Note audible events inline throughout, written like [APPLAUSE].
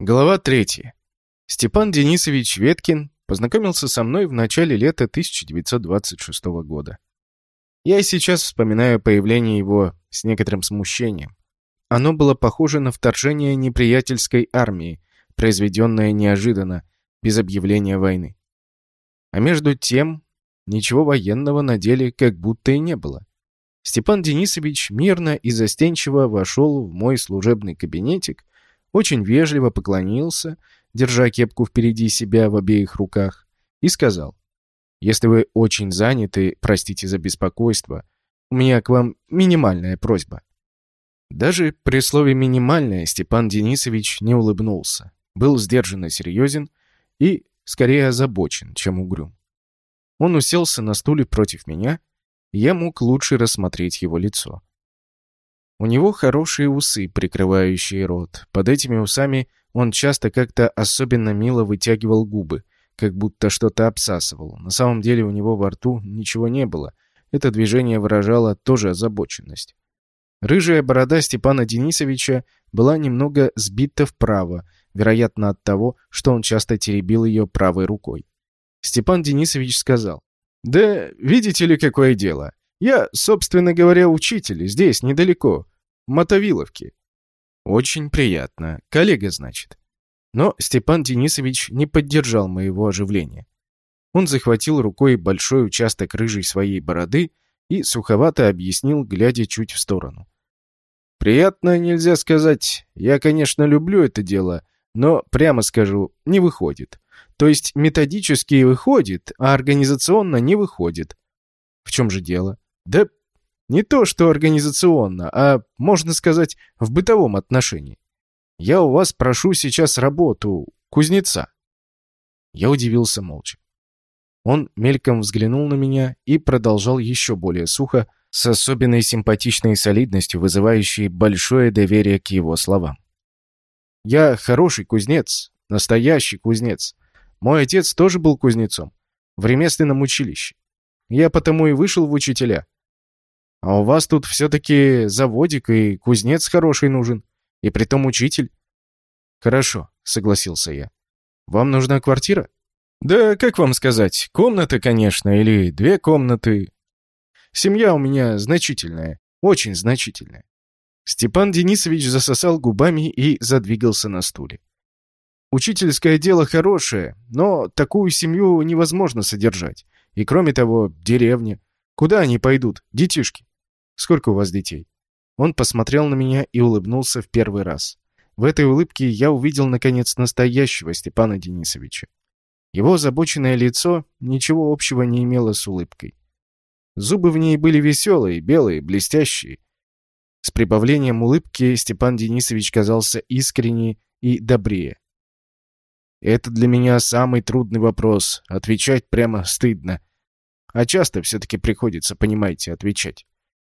Глава 3. Степан Денисович Веткин познакомился со мной в начале лета 1926 года. Я сейчас вспоминаю появление его с некоторым смущением. Оно было похоже на вторжение неприятельской армии, произведенное неожиданно, без объявления войны. А между тем, ничего военного на деле как будто и не было. Степан Денисович мирно и застенчиво вошел в мой служебный кабинетик, очень вежливо поклонился, держа кепку впереди себя в обеих руках, и сказал, «Если вы очень заняты, простите за беспокойство, у меня к вам минимальная просьба». Даже при слове «минимальная» Степан Денисович не улыбнулся, был сдержанно серьезен и скорее озабочен, чем угрюм. Он уселся на стуле против меня, и я мог лучше рассмотреть его лицо. У него хорошие усы, прикрывающие рот. Под этими усами он часто как-то особенно мило вытягивал губы, как будто что-то обсасывал. На самом деле у него во рту ничего не было. Это движение выражало тоже озабоченность. Рыжая борода Степана Денисовича была немного сбита вправо, вероятно от того, что он часто теребил ее правой рукой. Степан Денисович сказал, «Да видите ли, какое дело. Я, собственно говоря, учитель, здесь, недалеко, в Мотовиловке. Очень приятно. Коллега, значит. Но Степан Денисович не поддержал моего оживления. Он захватил рукой большой участок рыжей своей бороды и суховато объяснил, глядя чуть в сторону. «Приятно нельзя сказать. Я, конечно, люблю это дело, но, прямо скажу, не выходит. То есть методически выходит, а организационно не выходит. В чем же дело? Да не то, что организационно, а, можно сказать, в бытовом отношении. Я у вас прошу сейчас работу кузнеца. Я удивился молча. Он мельком взглянул на меня и продолжал еще более сухо, с особенной симпатичной солидностью, вызывающей большое доверие к его словам. «Я хороший кузнец, настоящий кузнец. Мой отец тоже был кузнецом, в ремесленном училище. Я потому и вышел в учителя. А у вас тут все-таки заводик и кузнец хороший нужен. И притом учитель. Хорошо, согласился я. Вам нужна квартира? Да, как вам сказать, комната, конечно, или две комнаты. Семья у меня значительная, очень значительная. Степан Денисович засосал губами и задвигался на стуле. Учительское дело хорошее, но такую семью невозможно содержать. И кроме того, деревня. Куда они пойдут, детишки? Сколько у вас детей?» Он посмотрел на меня и улыбнулся в первый раз. В этой улыбке я увидел, наконец, настоящего Степана Денисовича. Его озабоченное лицо ничего общего не имело с улыбкой. Зубы в ней были веселые, белые, блестящие. С прибавлением улыбки Степан Денисович казался искреннее и добрее. «Это для меня самый трудный вопрос. Отвечать прямо стыдно. А часто все-таки приходится, понимаете, отвечать.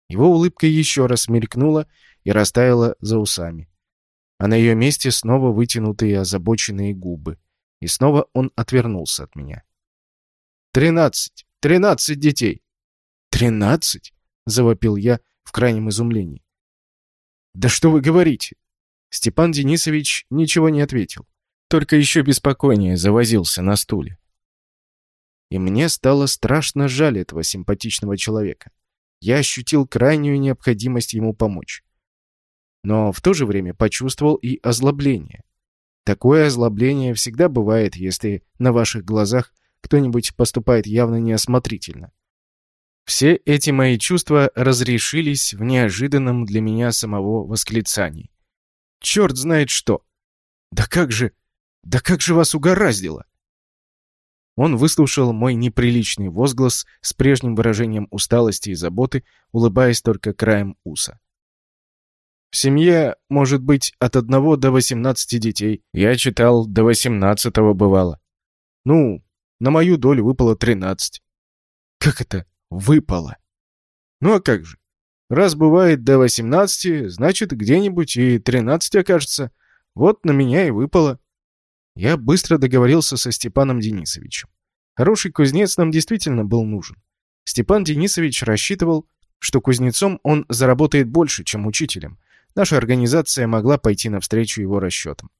Его улыбка еще раз мелькнула и растаяла за усами. А на ее месте снова вытянутые озабоченные губы. И снова он отвернулся от меня. «Тринадцать! Тринадцать детей!» «Тринадцать?» — завопил я в крайнем изумлении. «Да что вы говорите?» Степан Денисович ничего не ответил, только еще беспокойнее завозился на стуле. И мне стало страшно жаль этого симпатичного человека я ощутил крайнюю необходимость ему помочь. Но в то же время почувствовал и озлобление. Такое озлобление всегда бывает, если на ваших глазах кто-нибудь поступает явно неосмотрительно. Все эти мои чувства разрешились в неожиданном для меня самого восклицании. «Черт знает что! Да как же... Да как же вас угораздило!» Он выслушал мой неприличный возглас с прежним выражением усталости и заботы, улыбаясь только краем уса. В семье может быть от одного до восемнадцати детей. Я читал, до восемнадцатого бывало. Ну, на мою долю выпало тринадцать. Как это «выпало»? Ну а как же? Раз бывает до восемнадцати, значит, где-нибудь и тринадцать окажется. Вот на меня и выпало. Я быстро договорился со Степаном Денисовичем. Хороший кузнец нам действительно был нужен. Степан Денисович рассчитывал, что кузнецом он заработает больше, чем учителем. Наша организация могла пойти навстречу его расчетам.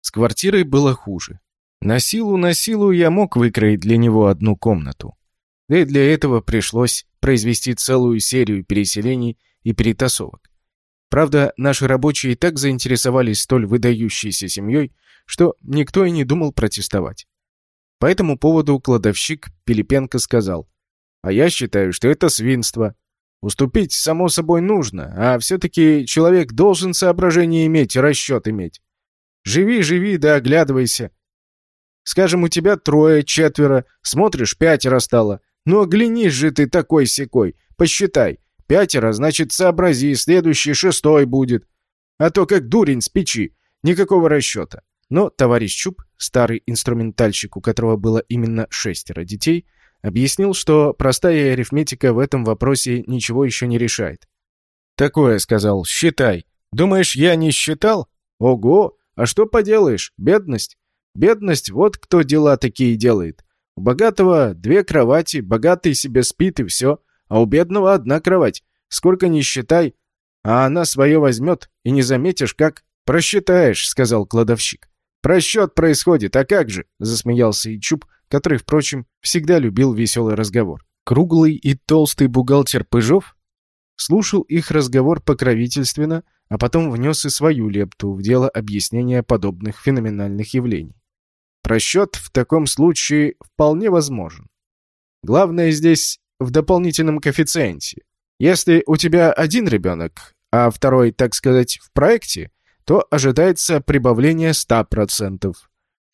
С квартирой было хуже. На силу, на силу я мог выкроить для него одну комнату. Да и для этого пришлось произвести целую серию переселений и перетасовок. Правда, наши рабочие и так заинтересовались столь выдающейся семьей, что никто и не думал протестовать. По этому поводу кладовщик Пилипенко сказал, «А я считаю, что это свинство. Уступить, само собой, нужно, а все-таки человек должен соображение иметь, расчет иметь. Живи, живи, да оглядывайся. Скажем, у тебя трое, четверо, смотришь, пятеро стало. Ну оглянись же ты такой-сякой, посчитай. Пятеро, значит, сообрази, следующий шестой будет. А то как дурень с печи, никакого расчета. Но товарищ Чуб, старый инструментальщик, у которого было именно шестеро детей, объяснил, что простая арифметика в этом вопросе ничего еще не решает. «Такое», — сказал, — «считай. Думаешь, я не считал? Ого! А что поделаешь? Бедность. Бедность, вот кто дела такие делает. У богатого две кровати, богатый себе спит и все, а у бедного одна кровать. Сколько ни считай, а она свое возьмет, и не заметишь, как... «Просчитаешь», — сказал кладовщик. «Просчет происходит, а как же?» — засмеялся и Чуб, который, впрочем, всегда любил веселый разговор. Круглый и толстый бухгалтер Пыжов слушал их разговор покровительственно, а потом внес и свою лепту в дело объяснения подобных феноменальных явлений. Просчет в таком случае вполне возможен. Главное здесь в дополнительном коэффициенте. Если у тебя один ребенок, а второй, так сказать, в проекте, то ожидается прибавление 100%.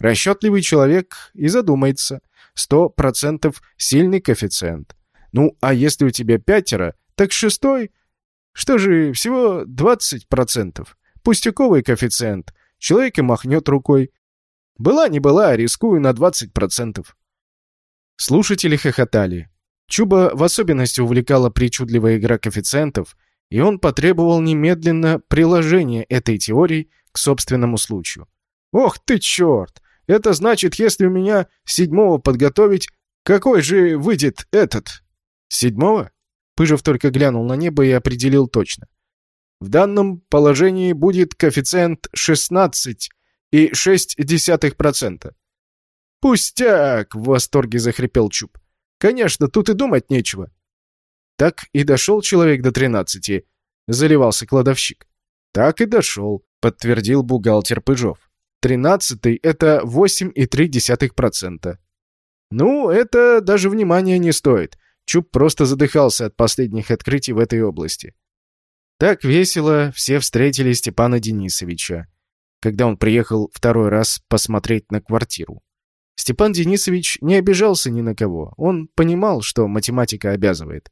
Расчетливый человек и задумается. 100% сильный коэффициент. Ну, а если у тебя пятеро, так шестой... Что же, всего 20%. Пустяковый коэффициент. Человек и махнет рукой. Была не была, рискую на 20%. Слушатели хохотали. Чуба в особенности увлекала причудливая игра коэффициентов, и он потребовал немедленно приложения этой теории к собственному случаю. «Ох ты черт! Это значит, если у меня седьмого подготовить, какой же выйдет этот?» «Седьмого?» Пыжев только глянул на небо и определил точно. «В данном положении будет коэффициент 16 и 0,6%. «Пустяк!» — в восторге захрипел Чуб. «Конечно, тут и думать нечего». Так и дошел человек до тринадцати, заливался кладовщик. Так и дошел, подтвердил бухгалтер Пыжов. Тринадцатый — это 8,3%. Ну, это даже внимания не стоит. Чуб просто задыхался от последних открытий в этой области. Так весело все встретили Степана Денисовича когда он приехал второй раз посмотреть на квартиру. Степан Денисович не обижался ни на кого. Он понимал, что математика обязывает.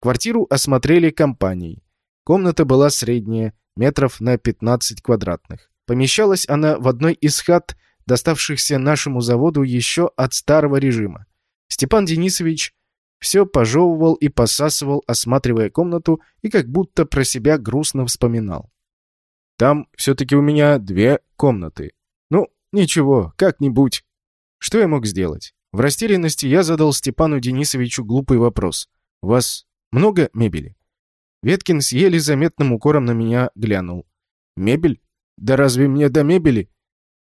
Квартиру осмотрели компанией. Комната была средняя, метров на 15 квадратных. Помещалась она в одной из хат, доставшихся нашему заводу еще от старого режима. Степан Денисович все пожевывал и посасывал, осматривая комнату, и как будто про себя грустно вспоминал. Там все-таки у меня две комнаты. Ну, ничего, как-нибудь. Что я мог сделать? В растерянности я задал Степану Денисовичу глупый вопрос. «У вас много мебели?» Веткин с еле заметным укором на меня глянул. «Мебель? Да разве мне до мебели?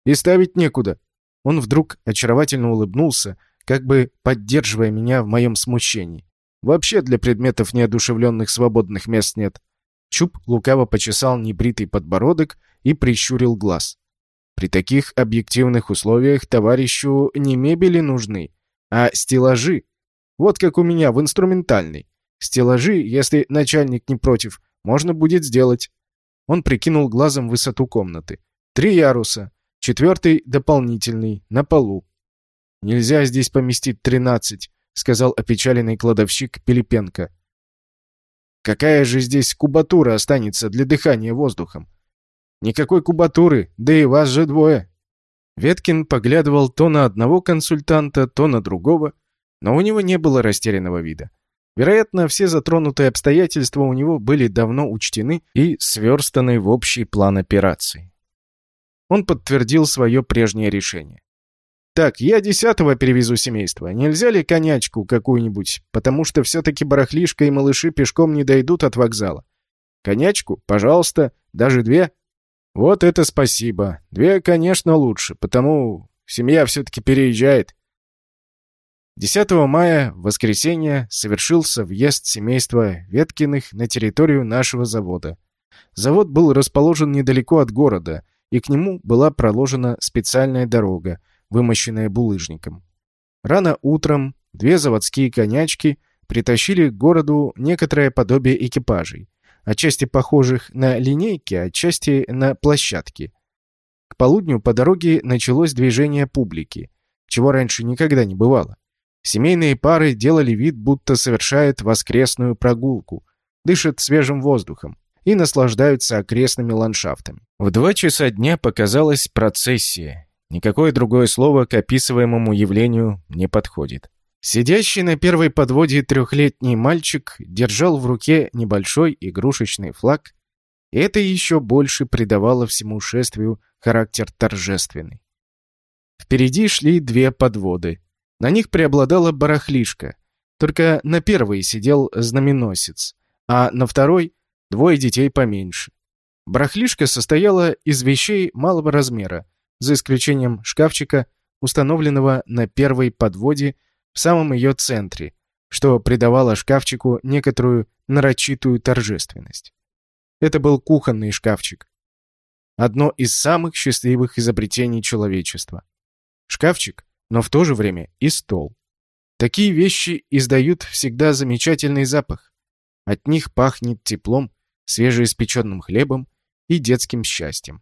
И ставить некуда». Он вдруг очаровательно улыбнулся, как бы поддерживая меня в моем смущении. «Вообще для предметов неодушевленных свободных мест нет. Чуб лукаво почесал небритый подбородок и прищурил глаз. При таких объективных условиях товарищу не мебели нужны, а стеллажи. Вот как у меня в инструментальной. Стеллажи, если начальник не против, можно будет сделать. Он прикинул глазом высоту комнаты. Три яруса, четвертый дополнительный, на полу. «Нельзя здесь поместить тринадцать», — сказал опечаленный кладовщик Пилипенко. Какая же здесь кубатура останется для дыхания воздухом? Никакой кубатуры, да и вас же двое. Веткин поглядывал то на одного консультанта, то на другого, но у него не было растерянного вида. Вероятно, все затронутые обстоятельства у него были давно учтены и сверстаны в общий план операции. Он подтвердил свое прежнее решение. «Так, я десятого перевезу семейство. Нельзя ли конячку какую-нибудь? Потому что все-таки барахлишка и малыши пешком не дойдут от вокзала. Конячку? Пожалуйста. Даже две?» Вот это спасибо. Две, конечно, лучше, потому семья все-таки переезжает. 10 мая, в воскресенье, совершился въезд семейства Веткиных на территорию нашего завода. Завод был расположен недалеко от города, и к нему была проложена специальная дорога, вымощенная булыжником. Рано утром две заводские конячки притащили к городу некоторое подобие экипажей, отчасти похожих на линейки, отчасти на площадки. К полудню по дороге началось движение публики, чего раньше никогда не бывало. Семейные пары делали вид, будто совершают воскресную прогулку, дышат свежим воздухом и наслаждаются окрестными ландшафтами. В два часа дня показалась процессия. Никакое другое слово к описываемому явлению не подходит. Сидящий на первой подводе трехлетний мальчик держал в руке небольшой игрушечный флаг, и это еще больше придавало всему шествию характер торжественный. Впереди шли две подводы. На них преобладала барахлишка. Только на первой сидел знаменосец, а на второй — двое детей поменьше. Барахлишка состояла из вещей малого размера, за исключением шкафчика, установленного на первой подводе в самом ее центре, что придавало шкафчику некоторую нарочитую торжественность. Это был кухонный шкафчик. Одно из самых счастливых изобретений человечества. Шкафчик, но в то же время и стол. Такие вещи издают всегда замечательный запах. От них пахнет теплом, свежеиспеченным хлебом и детским счастьем.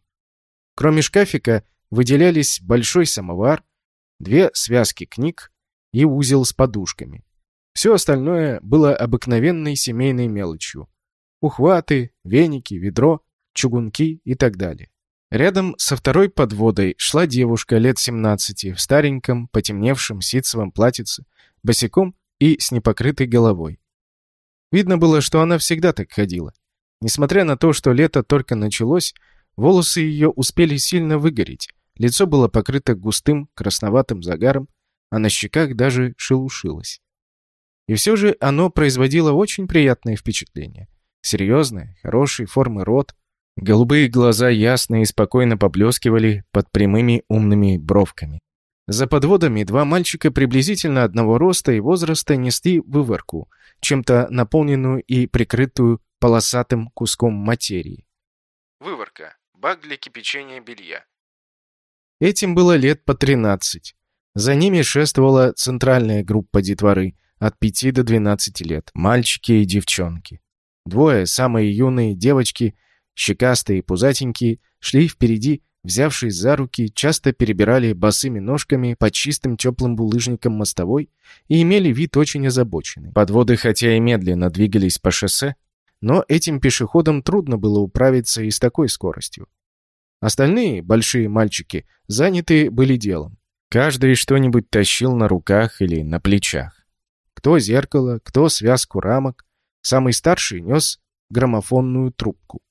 Кроме шкафика выделялись большой самовар, две связки книг и узел с подушками. Все остальное было обыкновенной семейной мелочью. Ухваты, веники, ведро, чугунки и так далее. Рядом со второй подводой шла девушка лет 17 в стареньком, потемневшем ситцевом платьице, босиком и с непокрытой головой. Видно было, что она всегда так ходила. Несмотря на то, что лето только началось, волосы ее успели сильно выгореть, лицо было покрыто густым красноватым загаром, а на щеках даже шелушилось. И все же оно производило очень приятное впечатление. Серьезное, хорошей формы рот, голубые глаза ясно и спокойно поблескивали под прямыми умными бровками. За подводами два мальчика приблизительно одного роста и возраста несли выварку, чем-то наполненную и прикрытую полосатым куском материи. Выварка. Бак для кипячения белья. Этим было лет по тринадцать. За ними шествовала центральная группа детворы от 5 до 12 лет, мальчики и девчонки. Двое, самые юные девочки, щекастые и пузатенькие, шли впереди, взявшись за руки, часто перебирали босыми ножками по чистым теплым булыжникам мостовой и имели вид очень озабоченный. Подводы хотя и медленно двигались по шоссе, но этим пешеходам трудно было управиться и с такой скоростью. Остальные, большие мальчики, заняты были делом. Каждый что-нибудь тащил на руках или на плечах. Кто зеркало, кто связку рамок. Самый старший нес граммофонную трубку.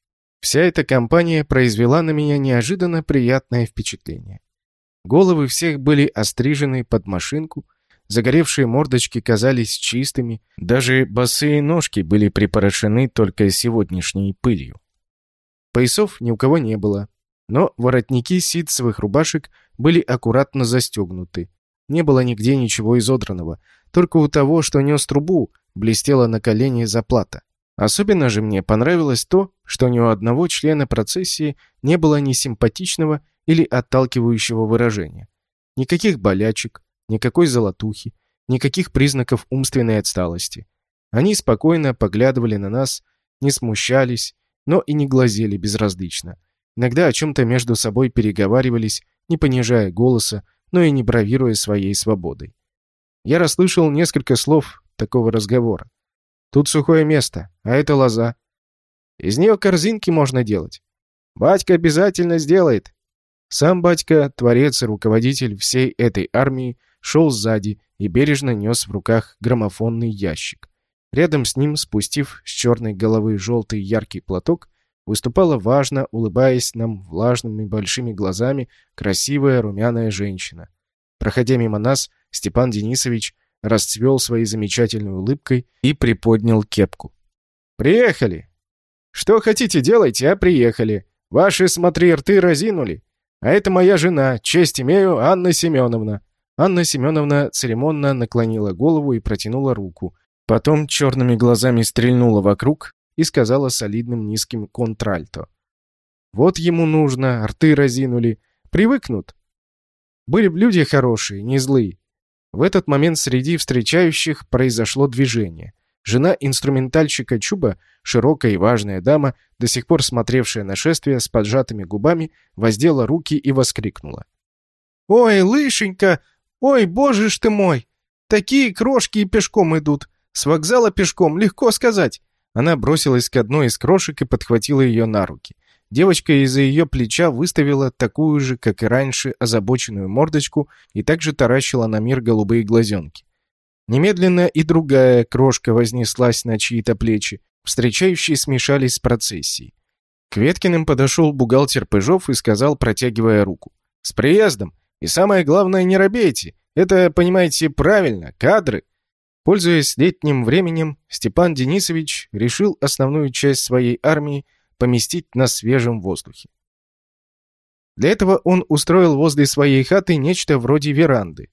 Вся эта компания произвела на меня неожиданно приятное впечатление. Головы всех были острижены под машинку, загоревшие мордочки казались чистыми, даже босые ножки были припорошены только сегодняшней пылью. Поясов ни у кого не было, но воротники ситцевых рубашек были аккуратно застегнуты. Не было нигде ничего изодранного, только у того, что нес трубу, блестела на колене заплата. Особенно же мне понравилось то, что ни у одного члена процессии не было ни симпатичного или отталкивающего выражения. Никаких болячек, никакой золотухи, никаких признаков умственной отсталости. Они спокойно поглядывали на нас, не смущались, но и не глазели безразлично. Иногда о чем-то между собой переговаривались, не понижая голоса, но и не бравируя своей свободой. Я расслышал несколько слов такого разговора. Тут сухое место, а это лоза. Из нее корзинки можно делать. Батька обязательно сделает. Сам батька, творец и руководитель всей этой армии, шел сзади и бережно нес в руках граммофонный ящик. Рядом с ним, спустив с черной головы желтый яркий платок, выступала важно, улыбаясь нам влажными большими глазами, красивая румяная женщина. Проходя мимо нас, Степан Денисович расцвел своей замечательной улыбкой и приподнял кепку. «Приехали! Что хотите, делайте, а приехали. Ваши, смотри, рты разинули. А это моя жена, честь имею, Анна Семеновна». Анна Семеновна церемонно наклонила голову и протянула руку. Потом черными глазами стрельнула вокруг и сказала солидным низким контральто. «Вот ему нужно, рты разинули. Привыкнут. Были б люди хорошие, не злые». В этот момент среди встречающих произошло движение. Жена инструментальщика Чуба, широкая и важная дама, до сих пор смотревшая на шествие с поджатыми губами, воздела руки и воскликнула. «Ой, лышенька! Ой, боже ж ты мой! Такие крошки и пешком идут! С вокзала пешком, легко сказать!» Она бросилась к одной из крошек и подхватила ее на руки. Девочка из-за ее плеча выставила такую же, как и раньше, озабоченную мордочку и также таращила на мир голубые глазенки. Немедленно и другая крошка вознеслась на чьи-то плечи. Встречающие смешались с процессией. К Веткиным подошел бухгалтер Пыжов и сказал, протягивая руку. «С приездом! И самое главное, не робейте! Это, понимаете, правильно, кадры!» Пользуясь летним временем, Степан Денисович решил основную часть своей армии поместить на свежем воздухе. Для этого он устроил возле своей хаты нечто вроде веранды.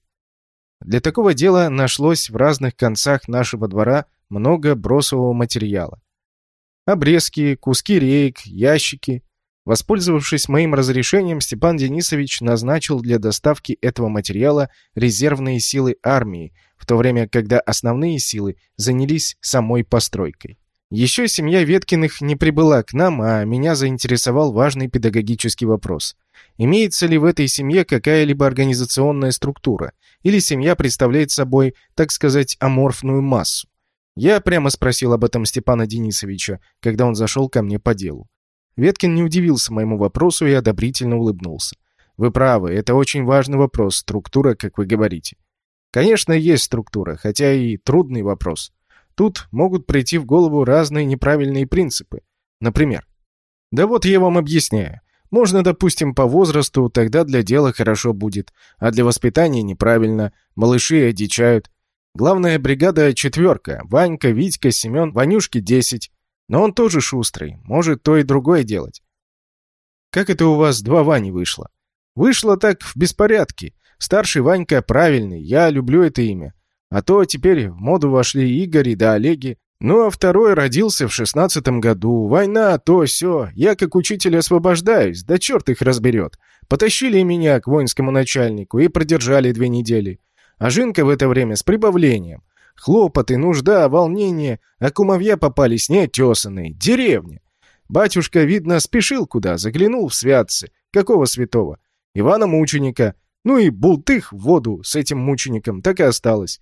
Для такого дела нашлось в разных концах нашего двора много бросового материала. Обрезки, куски рейк, ящики. Воспользовавшись моим разрешением, Степан Денисович назначил для доставки этого материала резервные силы армии, в то время, когда основные силы занялись самой постройкой. Еще семья Веткиных не прибыла к нам, а меня заинтересовал важный педагогический вопрос. Имеется ли в этой семье какая-либо организационная структура, или семья представляет собой, так сказать, аморфную массу? Я прямо спросил об этом Степана Денисовича, когда он зашел ко мне по делу. Веткин не удивился моему вопросу и одобрительно улыбнулся. «Вы правы, это очень важный вопрос, структура, как вы говорите. Конечно, есть структура, хотя и трудный вопрос. Тут могут прийти в голову разные неправильные принципы. Например, да вот я вам объясняю. Можно, допустим, по возрасту, тогда для дела хорошо будет, а для воспитания неправильно, малыши одичают. Главная бригада четверка, Ванька, Витька, Семен, Ванюшки десять. Но он тоже шустрый, может то и другое делать. Как это у вас два Вани вышло? Вышло так в беспорядке. Старший Ванька правильный, я люблю это имя. А то теперь в моду вошли Игорь да Олеги. Ну, а второй родился в шестнадцатом году. Война, то все. Я как учитель освобождаюсь, да черт их разберет. Потащили меня к воинскому начальнику и продержали две недели. А Жинка в это время с прибавлением. Хлопоты, нужда, волнение, а кумовья попались неотесанные. Деревня. Батюшка, видно, спешил куда, заглянул в святцы. Какого святого? Ивана Мученика. Ну и бултых в воду с этим мучеником так и осталось.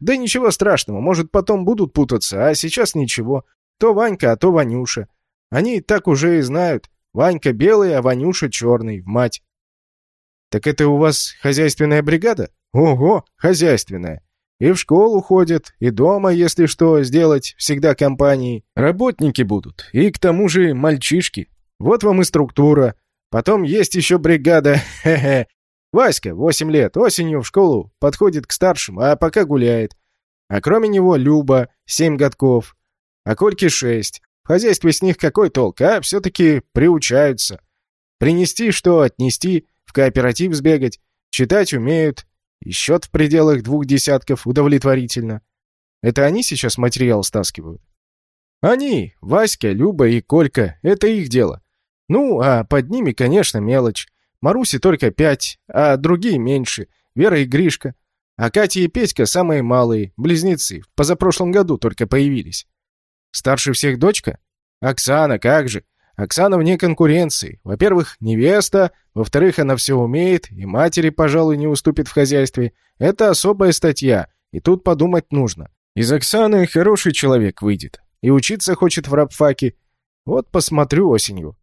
Да ничего страшного, может, потом будут путаться, а сейчас ничего. То Ванька, а то Ванюша. Они так уже и знают. Ванька белый, а Ванюша черный, в мать. Так это у вас хозяйственная бригада? Ого, хозяйственная. И в школу ходят, и дома, если что, сделать, всегда компании. Работники будут, и к тому же мальчишки. Вот вам и структура. Потом есть еще бригада, [LAUGHS] хе-хе, Васька, 8 лет, осенью в школу, подходит к старшим, а пока гуляет. А кроме него Люба, 7 годков. А Кольке 6. В хозяйстве с них какой толк, а все-таки приучаются. Принести что, отнести, в кооператив сбегать, читать умеют, и счет в пределах двух десятков удовлетворительно. Это они сейчас материал стаскивают? Они, Васька, Люба и Колька, это их дело. Ну, а под ними, конечно, мелочь. Маруси только пять, а другие меньше. Вера и Гришка. А Катя и Петька самые малые, близнецы. В позапрошлом году только появились. Старше всех дочка? Оксана, как же. Оксана вне конкуренции. Во-первых, невеста, во-вторых, она все умеет, и матери, пожалуй, не уступит в хозяйстве. Это особая статья, и тут подумать нужно. Из Оксаны хороший человек выйдет. И учиться хочет в рабфаке. Вот посмотрю осенью.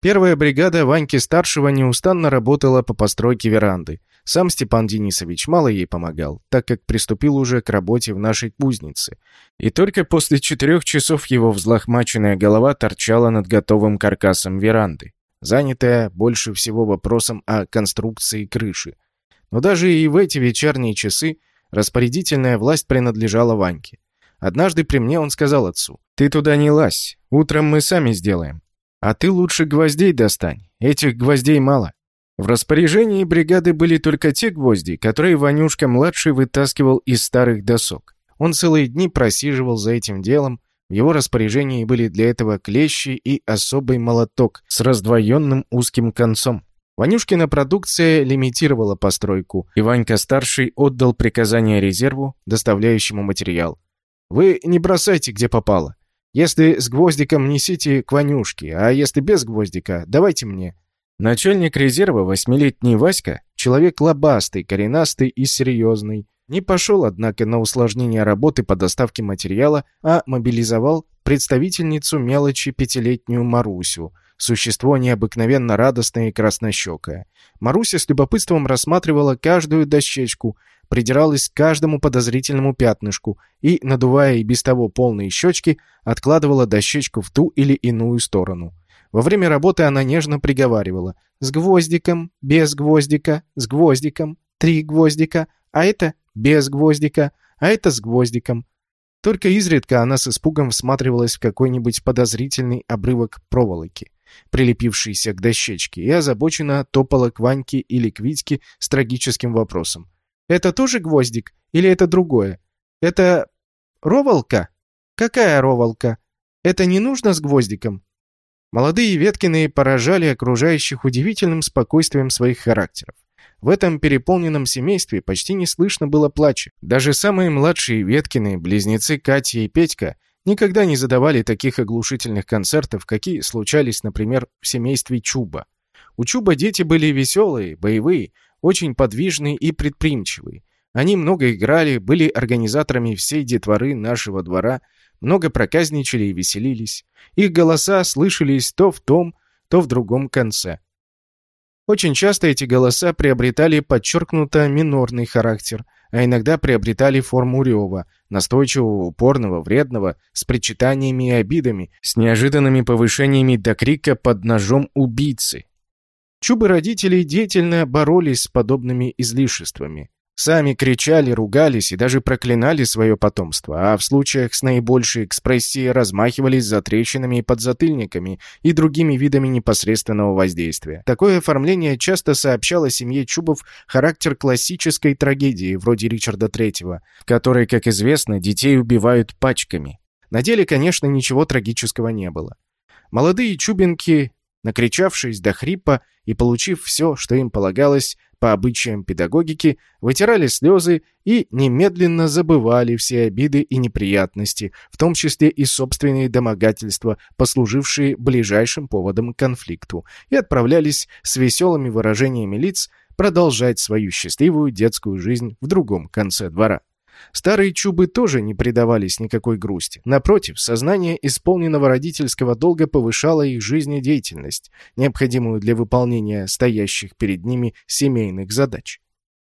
Первая бригада Ваньки-старшего неустанно работала по постройке веранды. Сам Степан Денисович мало ей помогал, так как приступил уже к работе в нашей кузнице. И только после четырех часов его взлохмаченная голова торчала над готовым каркасом веранды, занятая больше всего вопросом о конструкции крыши. Но даже и в эти вечерние часы распорядительная власть принадлежала Ваньке. Однажды при мне он сказал отцу, «Ты туда не лазь, утром мы сами сделаем». А ты лучше гвоздей достань. Этих гвоздей мало. В распоряжении бригады были только те гвозди, которые Ванюшка-младший вытаскивал из старых досок. Он целые дни просиживал за этим делом, в его распоряжении были для этого клещи и особый молоток с раздвоенным узким концом. Ванюшкина продукция лимитировала постройку, и Ванька-старший отдал приказание резерву, доставляющему материал. «Вы не бросайте, где попало. Если с гвоздиком несите к Ванюшке, а если без гвоздика, давайте мне. Начальник резерва, восьмилетний Васька, человек лобастый, коренастый и серьезный, не пошел, однако, на усложнение работы по доставке материала, а мобилизовал представительницу мелочи пятилетнюю Марусю, существо необыкновенно радостное и краснощекое. Маруся с любопытством рассматривала каждую дощечку, придиралась к каждому подозрительному пятнышку и, надувая и без того полные щечки, откладывала дощечку в ту или иную сторону. Во время работы она нежно приговаривала «С гвоздиком, без гвоздика, с гвоздиком, три гвоздика, а это без гвоздика, а это с гвоздиком». Только изредка она с испугом всматривалась в какой-нибудь подозрительный обрывок проволоки, прилепившийся к дощечке, и озабоченно топала к Ваньке или к Витьке с трагическим вопросом. «Это тоже гвоздик? Или это другое? Это роволка? Какая роволка? Это не нужно с гвоздиком?» Молодые Веткины поражали окружающих удивительным спокойствием своих характеров. В этом переполненном семействе почти не слышно было плача. Даже самые младшие Веткины, близнецы Катя и Петька, никогда не задавали таких оглушительных концертов, какие случались, например, в семействе Чуба. У Чуба дети были веселые, боевые, очень подвижные и предприимчивые. Они много играли, были организаторами всей детворы нашего двора – много проказничали и веселились. Их голоса слышались то в том, то в другом конце. Очень часто эти голоса приобретали подчеркнуто минорный характер, а иногда приобретали форму рева, настойчивого, упорного, вредного, с причитаниями и обидами, с неожиданными повышениями до крика под ножом убийцы. Чубы родителей деятельно боролись с подобными излишествами. Сами кричали, ругались и даже проклинали свое потомство, а в случаях с наибольшей экспрессией размахивались затрещинами и подзатыльниками и другими видами непосредственного воздействия. Такое оформление часто сообщало семье Чубов характер классической трагедии, вроде Ричарда III, которой, как известно, детей убивают пачками. На деле, конечно, ничего трагического не было. Молодые чубинки, накричавшись до хрипа и получив все, что им полагалось, по обычаям педагогики, вытирали слезы и немедленно забывали все обиды и неприятности, в том числе и собственные домогательства, послужившие ближайшим поводом к конфликту, и отправлялись с веселыми выражениями лиц продолжать свою счастливую детскую жизнь в другом конце двора. Старые чубы тоже не предавались никакой грусти. Напротив, сознание исполненного родительского долга повышало их жизнедеятельность, необходимую для выполнения стоящих перед ними семейных задач.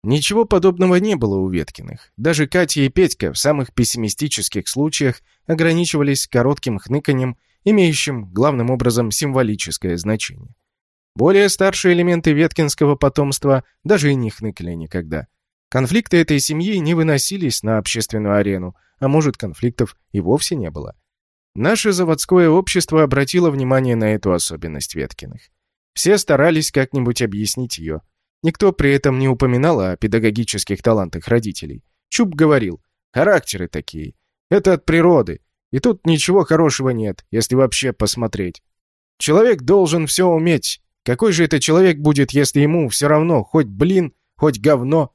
Ничего подобного не было у Веткиных. Даже Катя и Петька в самых пессимистических случаях ограничивались коротким хныканьем, имеющим главным образом символическое значение. Более старшие элементы веткинского потомства даже и не хныкали никогда – Конфликты этой семьи не выносились на общественную арену, а может, конфликтов и вовсе не было. Наше заводское общество обратило внимание на эту особенность Веткиных. Все старались как-нибудь объяснить ее. Никто при этом не упоминал о педагогических талантах родителей. Чуб говорил, характеры такие. Это от природы. И тут ничего хорошего нет, если вообще посмотреть. Человек должен все уметь. Какой же это человек будет, если ему все равно, хоть блин, хоть говно?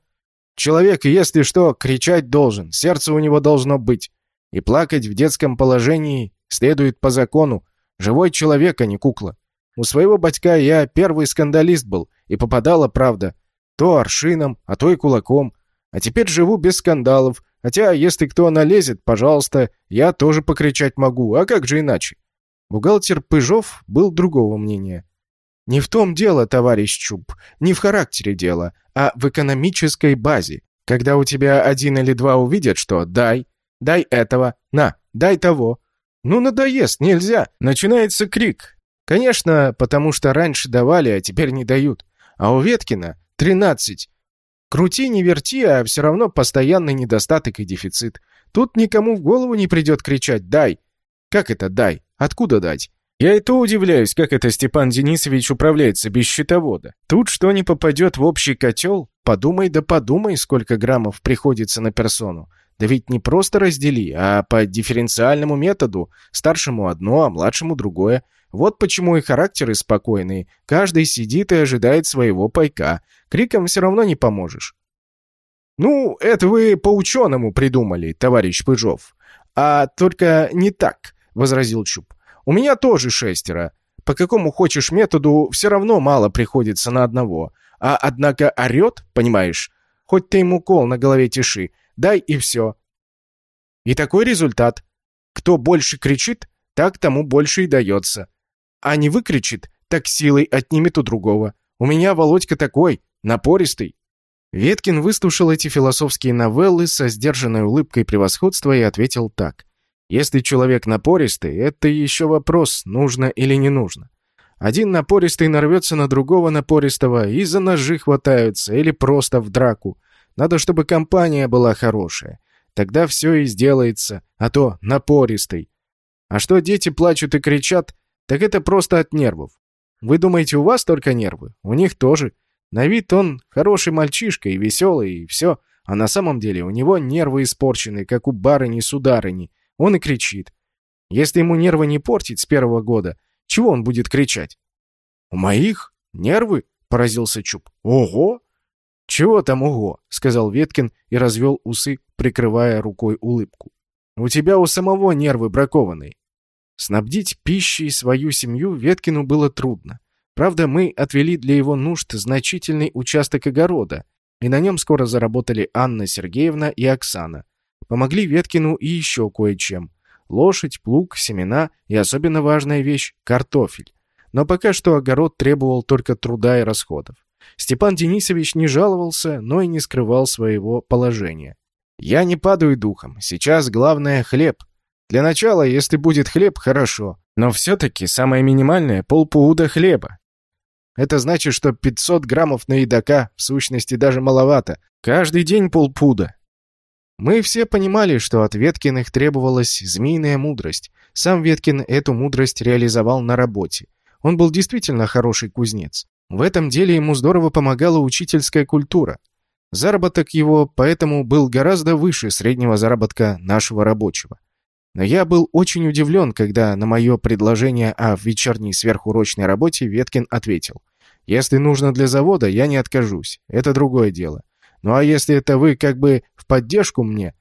Человек, если что, кричать должен, сердце у него должно быть. И плакать в детском положении следует по закону. Живой человек, а не кукла. У своего батька я первый скандалист был, и попадала правда. То аршином, а то и кулаком. А теперь живу без скандалов, хотя если кто налезет, пожалуйста, я тоже покричать могу, а как же иначе? Бухгалтер Пыжов был другого мнения. Не в том дело, товарищ Чуб, не в характере дело, а в экономической базе. Когда у тебя один или два увидят, что «дай», «дай этого», «на», «дай того». Ну, надоест, нельзя. Начинается крик. Конечно, потому что раньше давали, а теперь не дают. А у Веткина 13. Крути, не верти, а все равно постоянный недостаток и дефицит. Тут никому в голову не придет кричать «дай». Как это «дай»? Откуда дать? Я и то удивляюсь, как это Степан Денисович управляется без счетовода. Тут что не попадет в общий котел, подумай да подумай, сколько граммов приходится на персону. Да ведь не просто раздели, а по дифференциальному методу. Старшему одно, а младшему другое. Вот почему и характеры спокойные. Каждый сидит и ожидает своего пайка. Криком все равно не поможешь. «Ну, это вы по-ученому придумали, товарищ Пыжов. А только не так», — возразил Чуб. У меня тоже шестеро. По какому хочешь методу, все равно мало приходится на одного. А однако орет, понимаешь? Хоть ты ему кол на голове тиши, дай и все. И такой результат. Кто больше кричит, так тому больше и дается. А не выкричит, так силой отнимет у другого. У меня Володька такой, напористый. Веткин выслушал эти философские новеллы со сдержанной улыбкой превосходства и ответил так. Если человек напористый, это еще вопрос, нужно или не нужно. Один напористый нарвется на другого напористого и за ножи хватаются, или просто в драку. Надо, чтобы компания была хорошая. Тогда все и сделается, а то напористый. А что дети плачут и кричат, так это просто от нервов. Вы думаете, у вас только нервы? У них тоже. На вид он хороший мальчишка и веселый, и все. А на самом деле у него нервы испорчены, как у барыни-сударыни, он и кричит. Если ему нервы не портить с первого года, чего он будет кричать? «У моих? Нервы?» — поразился Чуб. «Ого!» «Чего там ого?» — сказал Веткин и развел усы, прикрывая рукой улыбку. «У тебя у самого нервы бракованные». Снабдить пищей свою семью Веткину было трудно. Правда, мы отвели для его нужд значительный участок огорода, и на нем скоро заработали Анна Сергеевна и Оксана, Помогли Веткину и еще кое-чем. Лошадь, плуг, семена и особенно важная вещь – картофель. Но пока что огород требовал только труда и расходов. Степан Денисович не жаловался, но и не скрывал своего положения. «Я не падаю духом. Сейчас главное – хлеб. Для начала, если будет хлеб, хорошо. Но все-таки самое минимальное – полпуда хлеба. Это значит, что 500 граммов на едока в сущности даже маловато. Каждый день полпуда. Мы все понимали, что от Веткиных требовалась змеиная мудрость. Сам Веткин эту мудрость реализовал на работе. Он был действительно хороший кузнец. В этом деле ему здорово помогала учительская культура. Заработок его поэтому был гораздо выше среднего заработка нашего рабочего. Но я был очень удивлен, когда на мое предложение о вечерней сверхурочной работе Веткин ответил. «Если нужно для завода, я не откажусь. Это другое дело. Ну а если это вы как бы в поддержку мне,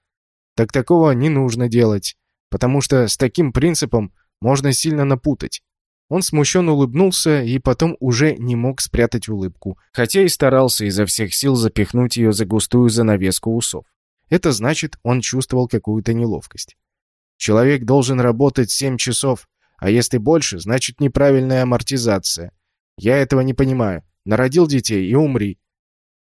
так такого не нужно делать, потому что с таким принципом можно сильно напутать. Он смущенно улыбнулся и потом уже не мог спрятать улыбку, хотя и старался изо всех сил запихнуть ее за густую занавеску усов. Это значит, он чувствовал какую-то неловкость. Человек должен работать 7 часов, а если больше, значит неправильная амортизация. Я этого не понимаю. Народил детей и умри.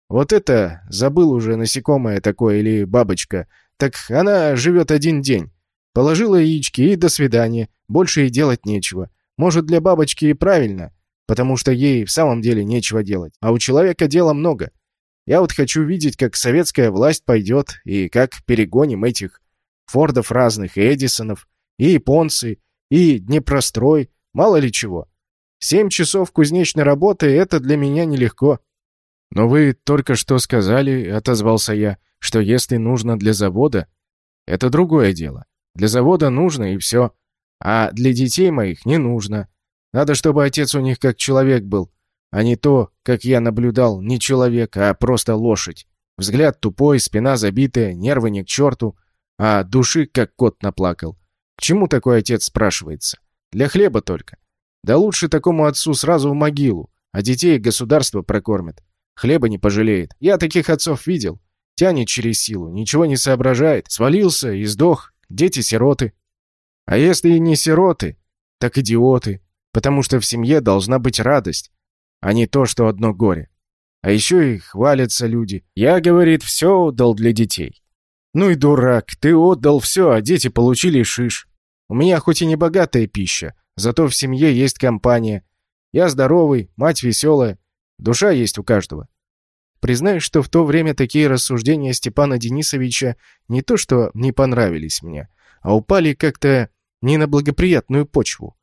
Вот это, забыл уже насекомое такое или бабочка, так она живет один день. Положила яички и до свидания, больше и делать нечего. Может, для бабочки и правильно, потому что ей в самом деле нечего делать. А у человека дела много. Я вот хочу видеть, как советская власть пойдет, и как перегоним этих Фордов разных, и Эдисонов, и японцы, и Днепрострой, мало ли чего. Семь часов кузнечной работы — это для меня нелегко. «Но вы только что сказали, — отозвался я, — что если нужно для завода, это другое дело. Для завода нужно, и все. А для детей моих не нужно. Надо, чтобы отец у них как человек был, а не то, как я наблюдал, не человек, а просто лошадь. Взгляд тупой, спина забитая, нервы не к черту, а души как кот наплакал. К чему такой отец спрашивается? Для хлеба только. Да лучше такому отцу сразу в могилу, а детей государство прокормит. Хлеба не пожалеет. Я таких отцов видел. Тянет через силу, ничего не соображает. Свалился и сдох. Дети-сироты. А если и не сироты, так идиоты. Потому что в семье должна быть радость, а не то, что одно горе. А еще и хвалятся люди. Я, говорит, все отдал для детей. Ну и дурак, ты отдал все, а дети получили шиш. У меня хоть и не богатая пища, зато в семье есть компания. Я здоровый, мать веселая. Душа есть у каждого. Признаюсь, что в то время такие рассуждения Степана Денисовича не то что не понравились мне, а упали как-то не на благоприятную почву.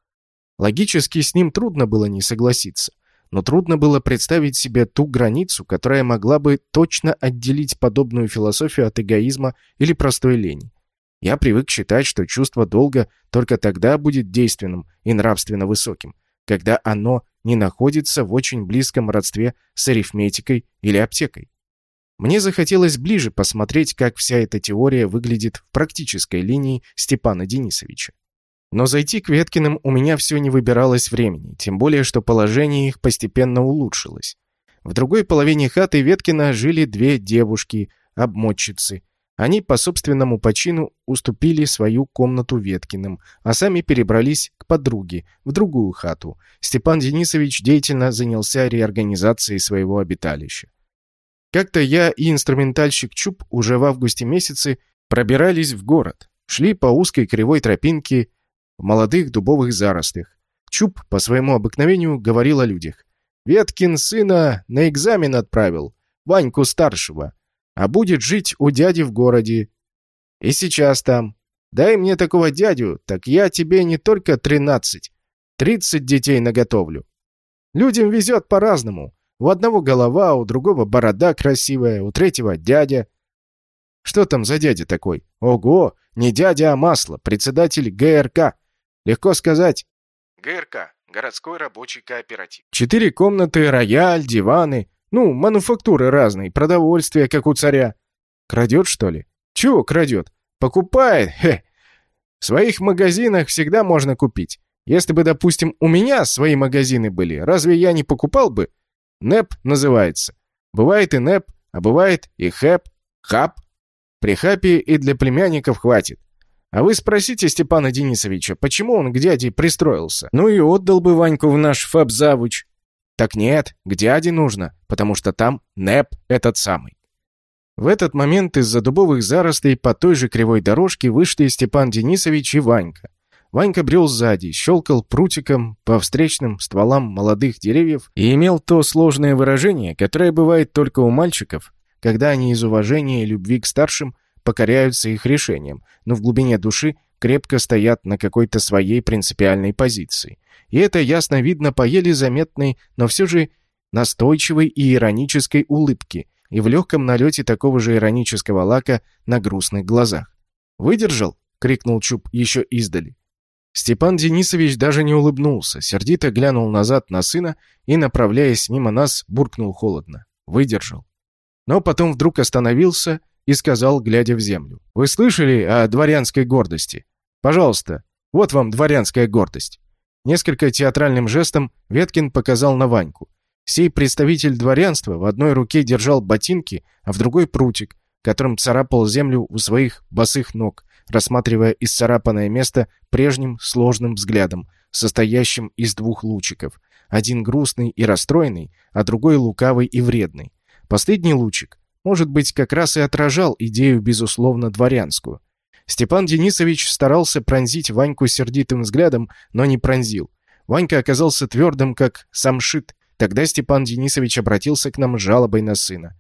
Логически с ним трудно было не согласиться, но трудно было представить себе ту границу, которая могла бы точно отделить подобную философию от эгоизма или простой лени. Я привык считать, что чувство долга только тогда будет действенным и нравственно высоким, когда оно не находится в очень близком родстве с арифметикой или аптекой. Мне захотелось ближе посмотреть, как вся эта теория выглядит в практической линии Степана Денисовича. Но зайти к Веткиным у меня все не выбиралось времени, тем более, что положение их постепенно улучшилось. В другой половине хаты Веткина жили две девушки, обмотчицы. Они по собственному почину уступили свою комнату Веткиным, а сами перебрались к подруге, в другую хату. Степан Денисович деятельно занялся реорганизацией своего обиталища. Как-то я и инструментальщик Чуб уже в августе месяце пробирались в город. Шли по узкой кривой тропинке в молодых дубовых зарослях. Чуб по своему обыкновению говорил о людях. «Веткин сына на экзамен отправил, Ваньку старшего, а будет жить у дяди в городе. И сейчас там. Дай мне такого дядю, так я тебе не только тринадцать, тридцать детей наготовлю. Людям везет по-разному. У одного голова, у другого борода красивая, у третьего дядя. Что там за дядя такой? Ого, не дядя, а масло, председатель ГРК. Легко сказать. ГРК, городской рабочий кооператив. Четыре комнаты, рояль, диваны. Ну, мануфактуры разные, продовольствие, как у царя. Крадет, что ли? Чего крадет? Покупает, [LAUGHS] хе. В своих магазинах всегда можно купить. Если бы, допустим, у меня свои магазины были, разве я не покупал бы? НЭП называется. Бывает и НЭП, а бывает и ХЭП, ХАП. При ХАПе и для племянников хватит. А вы спросите Степана Денисовича, почему он к дяде пристроился? Ну и отдал бы Ваньку в наш ФАП-завуч. Так нет, к дяде нужно, потому что там НЭП этот самый. В этот момент из-за дубовых зарослей по той же кривой дорожке вышли Степан Денисович и Ванька. Ванька брел сзади, щелкал прутиком по встречным стволам молодых деревьев и имел то сложное выражение, которое бывает только у мальчиков, когда они из уважения и любви к старшим покоряются их решениям, но в глубине души крепко стоят на какой-то своей принципиальной позиции. И это ясно видно по еле заметной, но все же настойчивой и иронической улыбке и в легком налете такого же иронического лака на грустных глазах. «Выдержал?» — крикнул Чуб еще издали. Степан Денисович даже не улыбнулся, сердито глянул назад на сына и, направляясь мимо нас, буркнул холодно. Выдержал. Но потом вдруг остановился и сказал, глядя в землю. «Вы слышали о дворянской гордости? Пожалуйста, вот вам дворянская гордость». Несколько театральным жестом Веткин показал на Ваньку. Сей представитель дворянства в одной руке держал ботинки, а в другой прутик, которым царапал землю у своих босых ног, рассматривая исцарапанное место прежним сложным взглядом, состоящим из двух лучиков. Один грустный и расстроенный, а другой лукавый и вредный. Последний лучик, может быть, как раз и отражал идею, безусловно, дворянскую. Степан Денисович старался пронзить Ваньку сердитым взглядом, но не пронзил. Ванька оказался твердым, как самшит. Тогда Степан Денисович обратился к нам с жалобой на сына.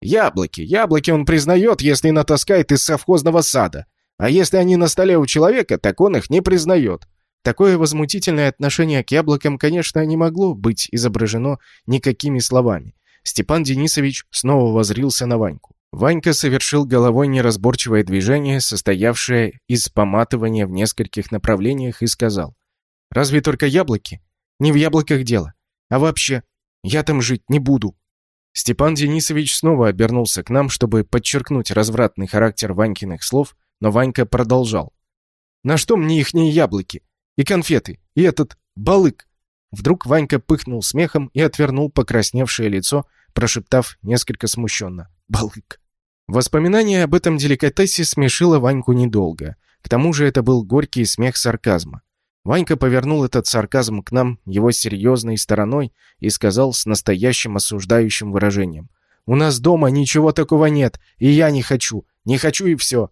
«Яблоки! Яблоки он признает, если натаскает из совхозного сада. А если они на столе у человека, так он их не признает. Такое возмутительное отношение к яблокам, конечно, не могло быть изображено никакими словами. Степан Денисович снова возрился на Ваньку. Ванька совершил головой неразборчивое движение, состоявшее из поматывания в нескольких направлениях, и сказал. «Разве только яблоки? Не в яблоках дело. А вообще, я там жить не буду». Степан Денисович снова обернулся к нам, чтобы подчеркнуть развратный характер Ванькиных слов, но Ванька продолжал. «На что мне ихние яблоки? И конфеты? И этот балык?» Вдруг Ванька пыхнул смехом и отвернул покрасневшее лицо, прошептав несколько смущенно. «Балык!» Воспоминание об этом деликатесе смешило Ваньку недолго. К тому же это был горький смех сарказма. Ванька повернул этот сарказм к нам его серьезной стороной и сказал с настоящим осуждающим выражением. «У нас дома ничего такого нет, и я не хочу. Не хочу и все.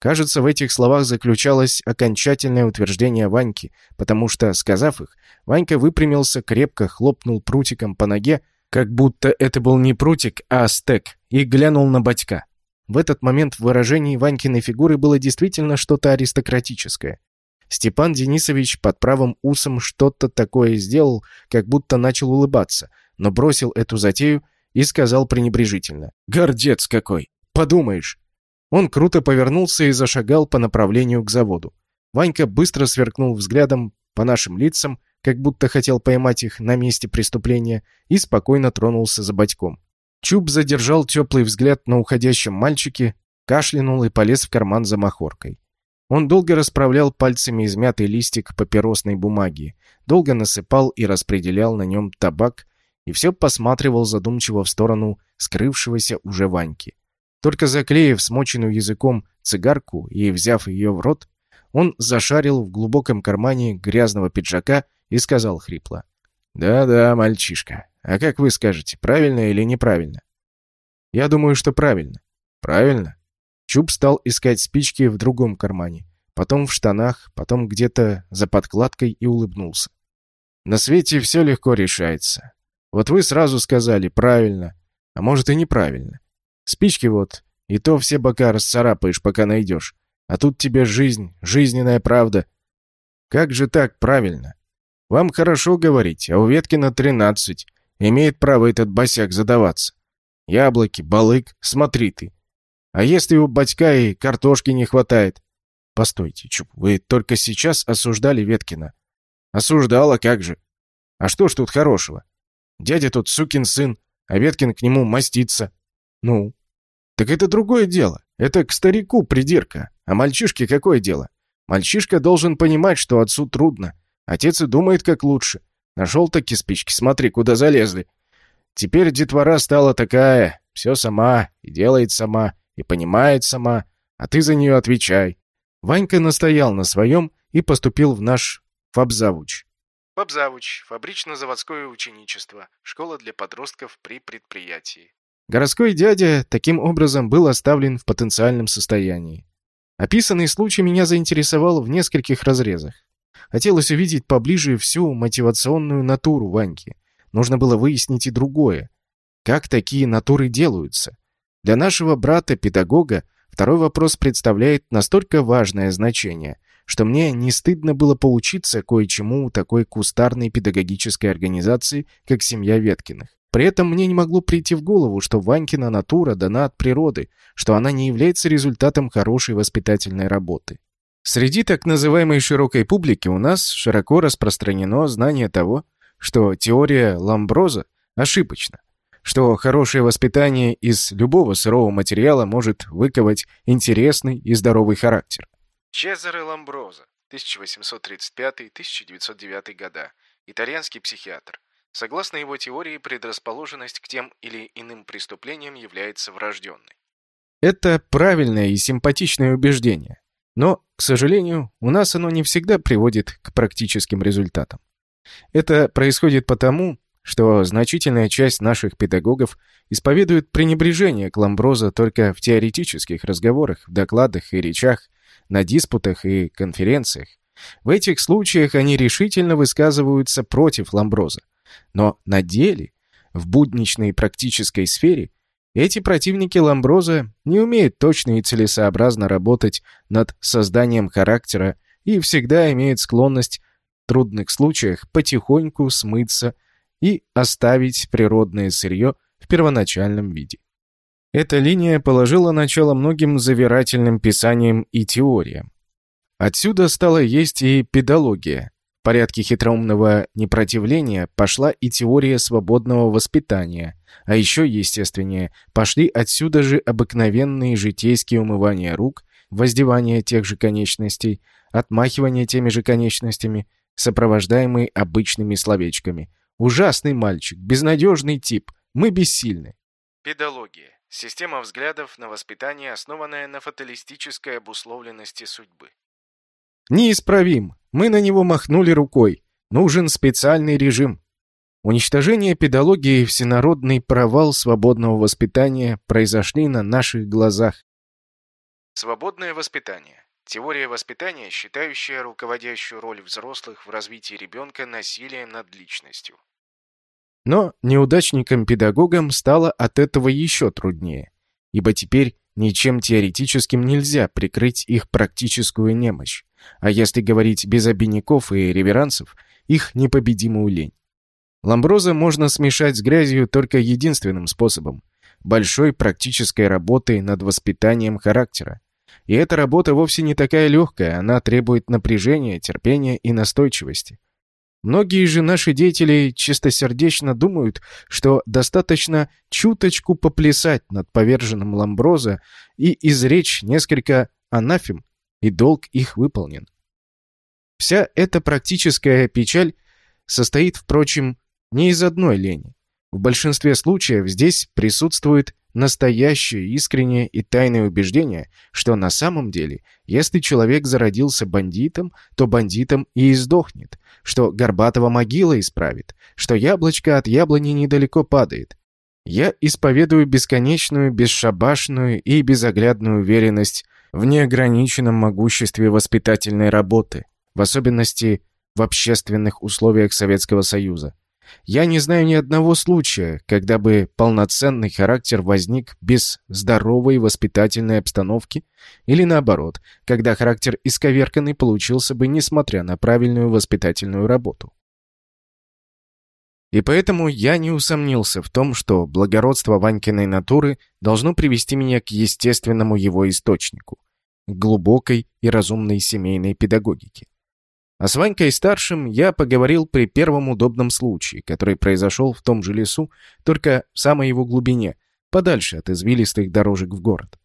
Кажется, в этих словах заключалось окончательное утверждение Ваньки, потому что, сказав их, Ванька выпрямился, крепко хлопнул прутиком по ноге, как будто это был не прутик, а стек, и глянул на батька. В этот момент в выражении Ванькиной фигуры было действительно что-то аристократическое. Степан Денисович под правым усом что-то такое сделал, как будто начал улыбаться, но бросил эту затею и сказал пренебрежительно. «Гордец какой! Подумаешь!» Он круто повернулся и зашагал по направлению к заводу. Ванька быстро сверкнул взглядом по нашим лицам, как будто хотел поймать их на месте преступления, и спокойно тронулся за батьком. Чуб задержал теплый взгляд на уходящем мальчике, кашлянул и полез в карман за махоркой. Он долго расправлял пальцами измятый листик папиросной бумаги, долго насыпал и распределял на нем табак и все посматривал задумчиво в сторону скрывшегося уже Ваньки. Только заклеив смоченную языком цигарку и взяв ее в рот, он зашарил в глубоком кармане грязного пиджака и сказал хрипло. «Да-да, мальчишка. А как вы скажете, правильно или неправильно?» «Я думаю, что правильно». «Правильно?» Чуб стал искать спички в другом кармане, потом в штанах, потом где-то за подкладкой и улыбнулся. «На свете все легко решается. Вот вы сразу сказали «правильно», а может и неправильно. Спички вот, и то все бока расцарапаешь, пока найдешь. А тут тебе жизнь, жизненная правда. Как же так правильно? Вам хорошо говорить, а у Веткина тринадцать. Имеет право этот босяк задаваться. Яблоки, балык, смотри ты. А если у батька и картошки не хватает? Постойте, Чуп, вы только сейчас осуждали Веткина. Осуждала, как же. А что ж тут хорошего? Дядя тут сукин сын, а Веткин к нему мастится. Ну? Так это другое дело. Это к старику придирка. А мальчишке какое дело? Мальчишка должен понимать, что отцу трудно. Отец и думает, как лучше. Нашел таки спички, смотри, куда залезли. Теперь детвора стала такая, все сама, и делает сама, и понимает сама, а ты за нее отвечай. Ванька настоял на своем и поступил в наш фабзавуч. Фабзавуч – фабрично-заводское ученичество, школа для подростков при предприятии. Городской дядя таким образом был оставлен в потенциальном состоянии. Описанный случай меня заинтересовал в нескольких разрезах. Хотелось увидеть поближе всю мотивационную натуру Ваньки. Нужно было выяснить и другое. Как такие натуры делаются? Для нашего брата-педагога второй вопрос представляет настолько важное значение, что мне не стыдно было поучиться кое-чему у такой кустарной педагогической организации, как семья Веткиных. При этом мне не могло прийти в голову, что Ванькина натура дана от природы, что она не является результатом хорошей воспитательной работы. Среди так называемой широкой публики у нас широко распространено знание того, что теория Ламброза ошибочна, что хорошее воспитание из любого сырого материала может выковать интересный и здоровый характер. Чезаре Ламброза, 1835-1909 года, итальянский психиатр. Согласно его теории, предрасположенность к тем или иным преступлениям является врожденной. Это правильное и симпатичное убеждение. Но, к сожалению, у нас оно не всегда приводит к практическим результатам. Это происходит потому, что значительная часть наших педагогов исповедует пренебрежение к Ламброза только в теоретических разговорах, докладах и речах, на диспутах и конференциях. В этих случаях они решительно высказываются против Ламброза. Но на деле, в будничной практической сфере, эти противники Ламброза не умеют точно и целесообразно работать над созданием характера и всегда имеют склонность в трудных случаях потихоньку смыться и оставить природное сырье в первоначальном виде. Эта линия положила начало многим завирательным писаниям и теориям. Отсюда стала есть и педагогия, в порядке хитроумного непротивления пошла и теория свободного воспитания, а еще, естественнее, пошли отсюда же обыкновенные житейские умывания рук, воздевание тех же конечностей, отмахивание теми же конечностями, сопровождаемые обычными словечками. «Ужасный мальчик, безнадежный тип, мы бессильны». Педология. Система взглядов на воспитание, основанная на фаталистической обусловленности судьбы. Неисправим. Мы на него махнули рукой. Нужен специальный режим. Уничтожение педагогии и всенародный провал свободного воспитания произошли на наших глазах. Свободное воспитание. Теория воспитания, считающая руководящую роль взрослых в развитии ребенка насилием над личностью. Но неудачникам-педагогам стало от этого еще труднее, ибо теперь ничем теоретическим нельзя прикрыть их практическую немощь. А если говорить без обиняков и реверансов, их непобедимую лень. Ламброза можно смешать с грязью только единственным способом – большой практической работой над воспитанием характера. И эта работа вовсе не такая легкая, она требует напряжения, терпения и настойчивости. Многие же наши деятели чистосердечно думают, что достаточно чуточку поплясать над поверженным Ламброза и изречь несколько анафем, и долг их выполнен. Вся эта практическая печаль состоит, впрочем, не из одной лени. В большинстве случаев здесь присутствует настоящее, искреннее и тайное убеждение, что на самом деле, если человек зародился бандитом, то бандитом и издохнет, что Горбатова могила исправит, что яблочко от яблони недалеко падает. Я исповедую бесконечную, бесшабашную и безоглядную уверенность в неограниченном могуществе воспитательной работы, в особенности в общественных условиях Советского Союза. Я не знаю ни одного случая, когда бы полноценный характер возник без здоровой воспитательной обстановки, или наоборот, когда характер исковерканный получился бы несмотря на правильную воспитательную работу. И поэтому я не усомнился в том, что благородство Ванькиной натуры должно привести меня к естественному его источнику, к глубокой и разумной семейной педагогике. А с Ванькой-старшим я поговорил при первом удобном случае, который произошел в том же лесу, только в самой его глубине, подальше от извилистых дорожек в город.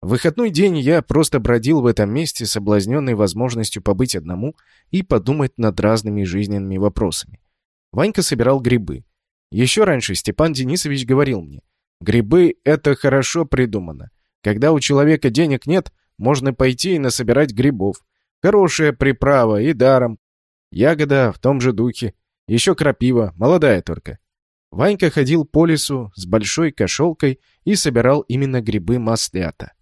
В выходной день я просто бродил в этом месте, соблазненный возможностью побыть одному и подумать над разными жизненными вопросами. Ванька собирал грибы. Еще раньше Степан Денисович говорил мне, «Грибы — это хорошо придумано. Когда у человека денег нет, можно пойти и насобирать грибов. Хорошая приправа и даром. Ягода в том же духе. Еще крапива, молодая только. Ванька ходил по лесу с большой кошелкой и собирал именно грибы маслята.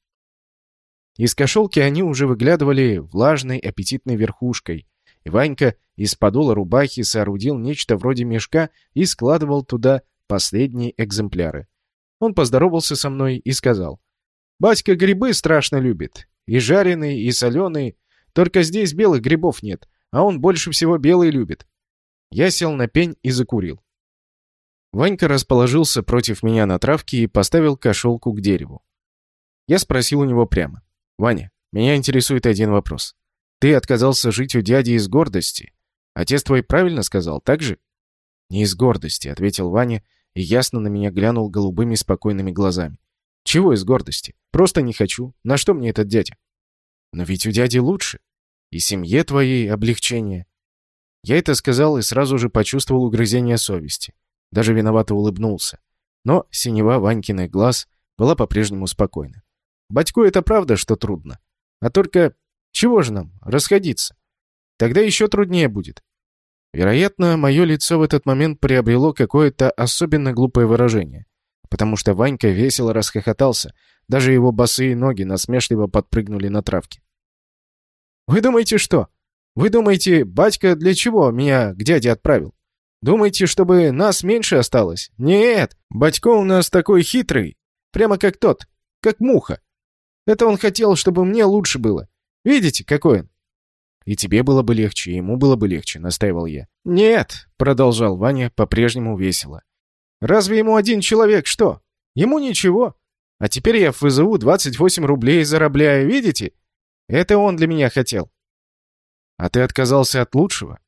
Из кошелки они уже выглядывали влажной аппетитной верхушкой, и Ванька из подола рубахи соорудил нечто вроде мешка и складывал туда последние экземпляры. Он поздоровался со мной и сказал, «Батька грибы страшно любит, и жареные, и соленые, только здесь белых грибов нет, а он больше всего белые любит. Я сел на пень и закурил. Ванька расположился против меня на травке и поставил кошелку к дереву. Я спросил у него прямо. «Ваня, меня интересует один вопрос. Ты отказался жить у дяди из гордости. Отец твой правильно сказал, так же?» «Не из гордости», — ответил Ваня и ясно на меня глянул голубыми спокойными глазами. «Чего из гордости? Просто не хочу. На что мне этот дядя?» Но ведь у дяди лучше. И семье твоей облегчение. Я это сказал и сразу же почувствовал угрызение совести. Даже виновато улыбнулся. Но синева Ванькиных глаз была по-прежнему спокойна. Батьку это правда, что трудно. А только чего же нам расходиться? Тогда еще труднее будет. Вероятно, мое лицо в этот момент приобрело какое-то особенно глупое выражение, потому что Ванька весело расхохотался, даже его босые ноги насмешливо подпрыгнули на травке. «Вы думаете, что? Вы думаете, батька для чего меня к дяде отправил? Думаете, чтобы нас меньше осталось? Нет, батько у нас такой хитрый, прямо как тот, как муха. Это он хотел, чтобы мне лучше было. Видите, какой он?» «И тебе было бы легче, и ему было бы легче», — настаивал я. «Нет», — продолжал Ваня по-прежнему весело. «Разве ему один человек что? Ему ничего. А теперь я в ФЗУ 28 рублей зарабляю, видите? Это он для меня хотел. А ты отказался от лучшего?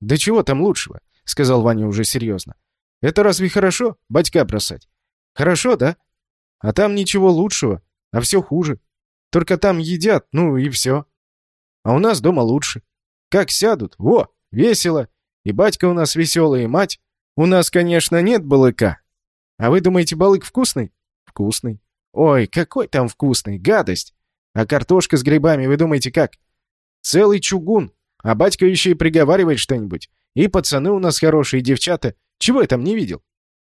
Да чего там лучшего? Сказал Ваня уже серьезно. Это разве хорошо, батька бросать? Хорошо, да? А там ничего лучшего, а все хуже. Только там едят, ну и все. А у нас дома лучше. Как сядут, во, весело. И батька у нас веселый, и мать. У нас, конечно, нет балыка. А вы думаете, балык вкусный? Вкусный. Ой, какой там вкусный, гадость! А картошка с грибами, вы думаете, как? Целый чугун, а батька еще и приговаривает что-нибудь. И пацаны у нас хорошие, девчата. Чего я там не видел?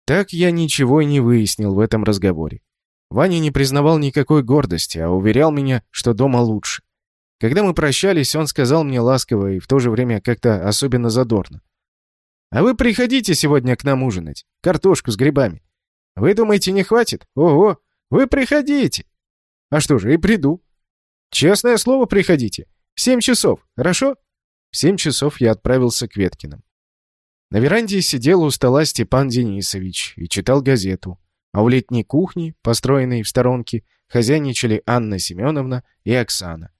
Так я ничего и не выяснил в этом разговоре. Ваня не признавал никакой гордости, а уверял меня, что дома лучше. Когда мы прощались, он сказал мне ласково и в то же время как-то особенно задорно. «А вы приходите сегодня к нам ужинать. Картошку с грибами. Вы думаете, не хватит? Ого, вы приходите!» А что же, и приду. Честное слово, приходите. В семь часов, хорошо? В семь часов я отправился к Веткиным. На веранде сидел у стола Степан Денисович и читал газету. А у летней кухни, построенной в сторонке, хозяйничали Анна Семеновна и Оксана.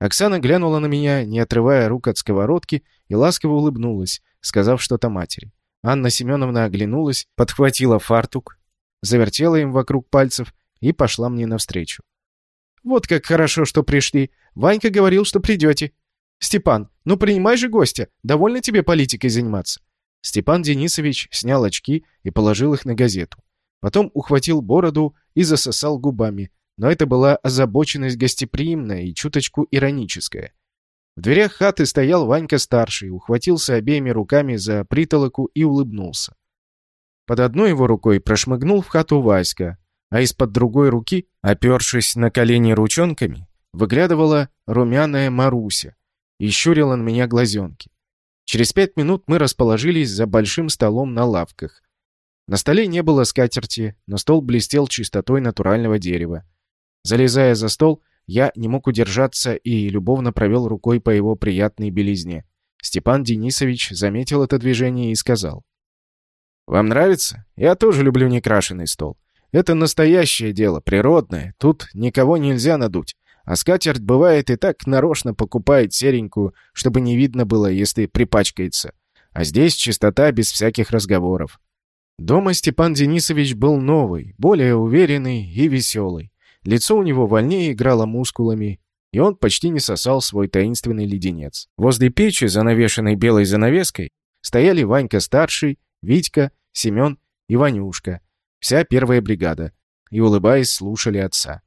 Оксана глянула на меня, не отрывая рук от сковородки, и ласково улыбнулась, сказав что-то матери. Анна Семеновна оглянулась, подхватила фартук, завертела им вокруг пальцев и пошла мне навстречу. «Вот как хорошо, что пришли. Ванька говорил, что придете. Степан, ну принимай же гостя. Довольно тебе политикой заниматься». Степан Денисович снял очки и положил их на газету. Потом ухватил бороду и засосал губами, но это была озабоченность гостеприимная и чуточку ироническая. В дверях хаты стоял Ванька-старший, ухватился обеими руками за притолоку и улыбнулся. Под одной его рукой прошмыгнул в хату Васька, а из-под другой руки, опершись на колени ручонками, выглядывала румяная Маруся и щурила на меня глазенки. Через пять минут мы расположились за большим столом на лавках. На столе не было скатерти, но стол блестел чистотой натурального дерева. Залезая за стол, я не мог удержаться и любовно провел рукой по его приятной белизне. Степан Денисович заметил это движение и сказал. «Вам нравится? Я тоже люблю некрашенный стол. Это настоящее дело, природное. Тут никого нельзя надуть. А скатерть бывает и так нарочно покупает серенькую, чтобы не видно было, если припачкается. А здесь чистота без всяких разговоров. Дома Степан Денисович был новый, более уверенный и веселый. Лицо у него вольнее играло мускулами, и он почти не сосал свой таинственный леденец. Возле печи, занавешенной белой занавеской, стояли Ванька-старший, Витька, Семен и Ванюшка, вся первая бригада, и, улыбаясь, слушали отца.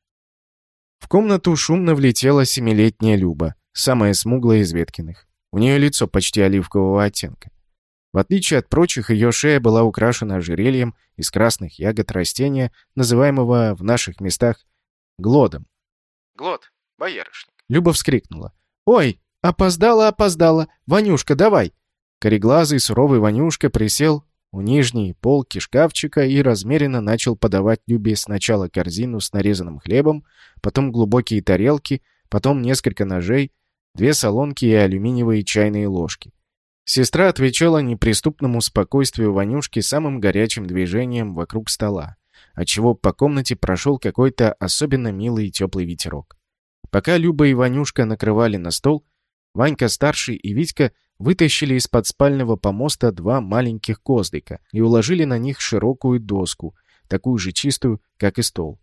В комнату шумно влетела семилетняя Люба, самая смуглая из Веткиных. У нее лицо почти оливкового оттенка. В отличие от прочих, ее шея была украшена ожерельем из красных ягод растения, называемого в наших местах глодом. Глод, боярышник. Люба вскрикнула. «Ой, опоздала, опоздала! Ванюшка, давай!» Кореглазый, суровый Ванюшка присел у нижней полки шкафчика и размеренно начал подавать Любе сначала корзину с нарезанным хлебом, потом глубокие тарелки, потом несколько ножей, две солонки и алюминиевые чайные ложки. Сестра отвечала неприступному спокойствию Ванюшки самым горячим движением вокруг стола, отчего по комнате прошел какой-то особенно милый и теплый ветерок. Пока Люба и Ванюшка накрывали на стол, Ванька-старший и Витька вытащили из-под спального помоста два маленьких козлика и уложили на них широкую доску, такую же чистую, как и стол.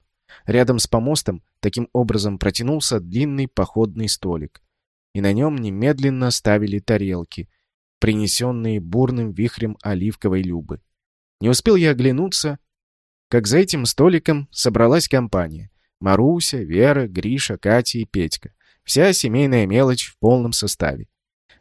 Рядом с помостом таким образом протянулся длинный походный столик, и на нем немедленно ставили тарелки, принесенные бурным вихрем оливковой любы. Не успел я оглянуться, как за этим столиком собралась компания. Маруся, Вера, Гриша, Катя и Петька. Вся семейная мелочь в полном составе.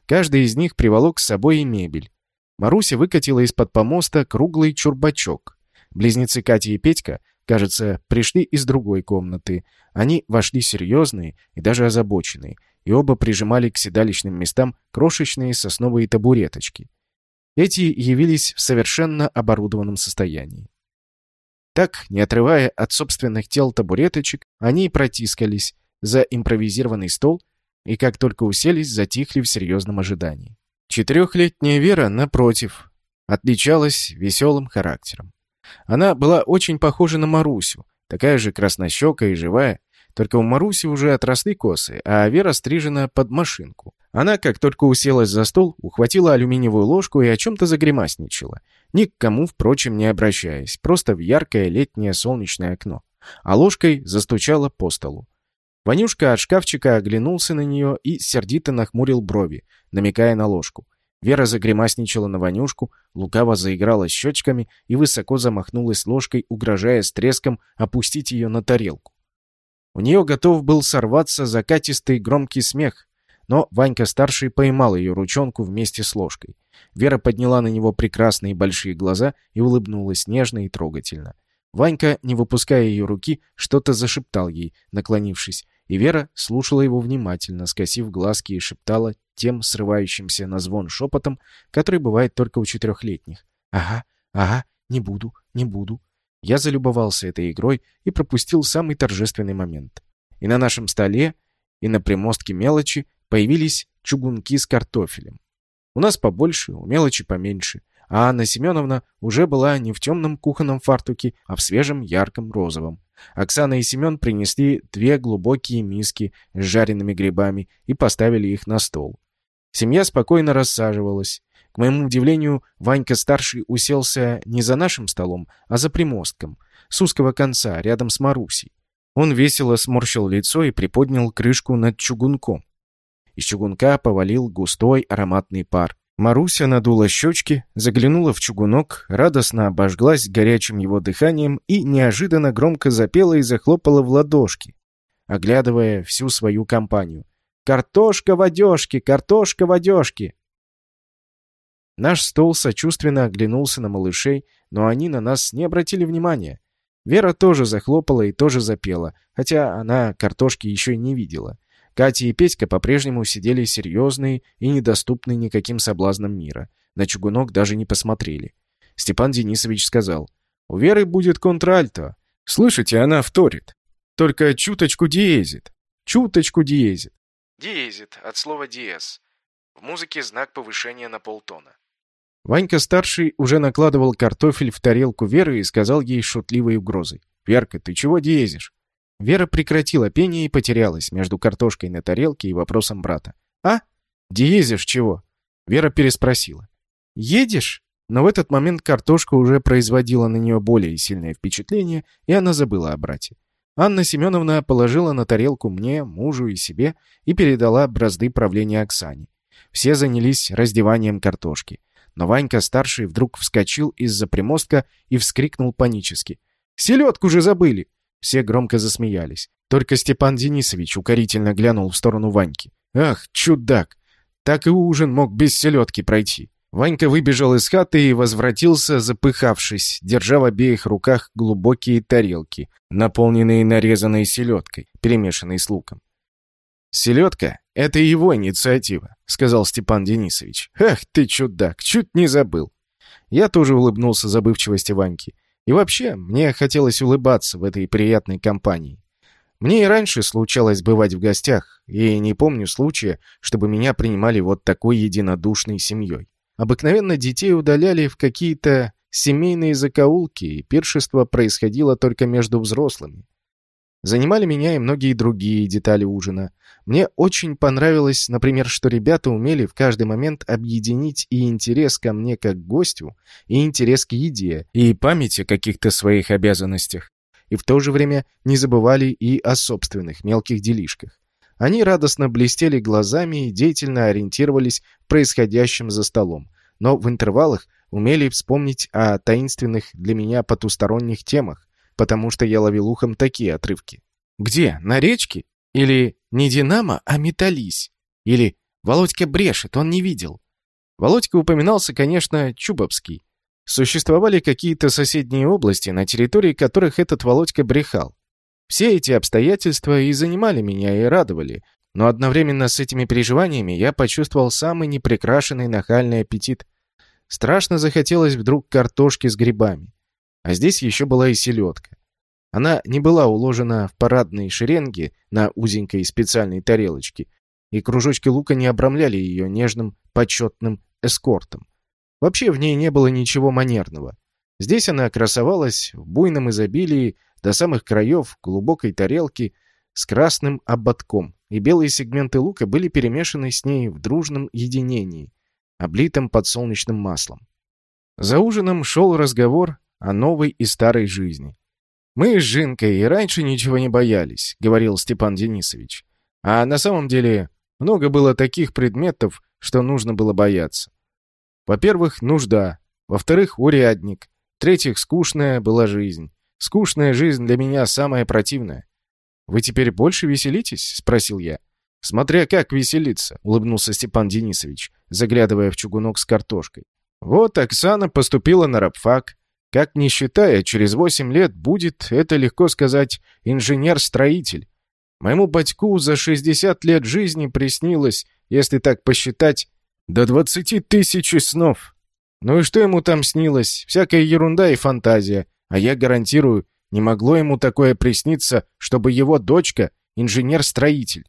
Каждый из них приволок с собой и мебель. Маруся выкатила из-под помоста круглый чурбачок. Близнецы Катя и Петька, кажется, пришли из другой комнаты. Они вошли серьезные и даже озабоченные, и оба прижимали к седалищным местам крошечные сосновые табуреточки. Эти явились в совершенно оборудованном состоянии. Так, не отрывая от собственных тел табуреточек, они протискались за импровизированный стол и как только уселись, затихли в серьезном ожидании. Четырехлетняя Вера, напротив, отличалась веселым характером. Она была очень похожа на Марусю, такая же краснощекая и живая, только у Маруси уже отросли косы, а Вера стрижена под машинку. Она, как только уселась за стол, ухватила алюминиевую ложку и о чем-то загремасничала, ни к кому, впрочем, не обращаясь, просто в яркое летнее солнечное окно. А ложкой застучала по столу. Ванюшка от шкафчика оглянулся на нее и сердито нахмурил брови, намекая на ложку. Вера загремасничала на Ванюшку, лукаво заиграла щечками и высоко замахнулась ложкой, угрожая с треском опустить ее на тарелку. У нее готов был сорваться закатистый громкий смех, но Ванька-старший поймал ее ручонку вместе с ложкой. Вера подняла на него прекрасные большие глаза и улыбнулась нежно и трогательно. Ванька, не выпуская ее руки, что-то зашептал ей, наклонившись, и Вера слушала его внимательно, скосив глазки и шептала тем срывающимся на звон шепотом, который бывает только у четырехлетних. «Ага, ага, не буду, не буду». Я залюбовался этой игрой и пропустил самый торжественный момент. И на нашем столе, и на примостке мелочи появились чугунки с картофелем. У нас побольше, у мелочи поменьше. А Анна Семеновна уже была не в темном кухонном фартуке, а в свежем ярком розовом. Оксана и Семен принесли две глубокие миски с жареными грибами и поставили их на стол. Семья спокойно рассаживалась. К моему удивлению, Ванька-старший уселся не за нашим столом, а за примостком, с узкого конца, рядом с Марусей. Он весело сморщил лицо и приподнял крышку над чугунком. Из чугунка повалил густой ароматный пар. Маруся надула щечки, заглянула в чугунок, радостно обожглась горячим его дыханием и неожиданно громко запела и захлопала в ладошки, оглядывая всю свою компанию. «Картошка в одежке! Картошка в одежке!» Наш стол сочувственно оглянулся на малышей, но они на нас не обратили внимания. Вера тоже захлопала и тоже запела, хотя она картошки еще и не видела. Катя и Петька по-прежнему сидели серьезные и недоступные никаким соблазнам мира. На чугунок даже не посмотрели. Степан Денисович сказал, «У Веры будет контральто. Слышите, она вторит. Только чуточку диезит. Чуточку диезит». Диезит от слова диез. В музыке знак повышения на полтона. Ванька-старший уже накладывал картофель в тарелку Веры и сказал ей шутливой угрозой. «Верка, ты чего диезишь?» Вера прекратила пение и потерялась между картошкой на тарелке и вопросом брата. «А? Диезишь чего?» Вера переспросила. «Едешь?» Но в этот момент картошка уже производила на нее более сильное впечатление, и она забыла о брате. Анна Семеновна положила на тарелку мне, мужу и себе и передала бразды правления Оксане. Все занялись раздеванием картошки. Но Ванька-старший вдруг вскочил из-за примостка и вскрикнул панически. «Селедку же забыли!» Все громко засмеялись. Только Степан Денисович укорительно глянул в сторону Ваньки. «Ах, чудак! Так и ужин мог без селедки пройти!» Ванька выбежал из хаты и возвратился, запыхавшись, держа в обеих руках глубокие тарелки, наполненные нарезанной селедкой, перемешанной с луком. «Селедка — это его инициатива», — сказал Степан Денисович. «Ах ты чудак, чуть не забыл». Я тоже улыбнулся забывчивости Ваньки. И вообще, мне хотелось улыбаться в этой приятной компании. Мне и раньше случалось бывать в гостях, и не помню случая, чтобы меня принимали вот такой единодушной семьей. Обыкновенно детей удаляли в какие-то семейные закоулки, и пиршество происходило только между взрослыми. Занимали меня и многие другие детали ужина. Мне очень понравилось, например, что ребята умели в каждый момент объединить и интерес ко мне как гостю, и интерес к еде, и память о каких-то своих обязанностях. И в то же время не забывали и о собственных мелких делишках. Они радостно блестели глазами и деятельно ориентировались в происходящем за столом, но в интервалах умели вспомнить о таинственных для меня потусторонних темах, потому что я ловил ухом такие отрывки. «Где? На речке? Или не Динамо, а Металлись? Или Володька брешет, он не видел?» Володька упоминался, конечно, Чубовский. Существовали какие-то соседние области, на территории которых этот Володька брехал. Все эти обстоятельства и занимали меня, и радовали, но одновременно с этими переживаниями я почувствовал самый непрекрашенный нахальный аппетит. Страшно захотелось вдруг картошки с грибами. А здесь еще была и селедка. Она не была уложена в парадные шеренги на узенькой специальной тарелочке, и кружочки лука не обрамляли ее нежным почетным эскортом. Вообще в ней не было ничего манерного. Здесь она красовалась в буйном изобилии до самых краев глубокой тарелки с красным ободком, и белые сегменты лука были перемешаны с ней в дружном единении, облитом подсолнечным маслом. За ужином шел разговор о новой и старой жизни. «Мы с Жинкой и раньше ничего не боялись», — говорил Степан Денисович. «А на самом деле много было таких предметов, что нужно было бояться. Во-первых, нужда. Во-вторых, урядник. В-третьих, скучная была жизнь. Скучная жизнь для меня самая противная. «Вы теперь больше веселитесь?» — спросил я. «Смотря как веселиться», — улыбнулся Степан Денисович, заглядывая в чугунок с картошкой. «Вот Оксана поступила на рабфак. Как ни считая, через восемь лет будет, это легко сказать, инженер-строитель. Моему батьку за 60 лет жизни приснилось, если так посчитать, до 20 тысяч снов. Ну и что ему там снилось? Всякая ерунда и фантазия. А я гарантирую, не могло ему такое присниться, чтобы его дочка инженер-строитель.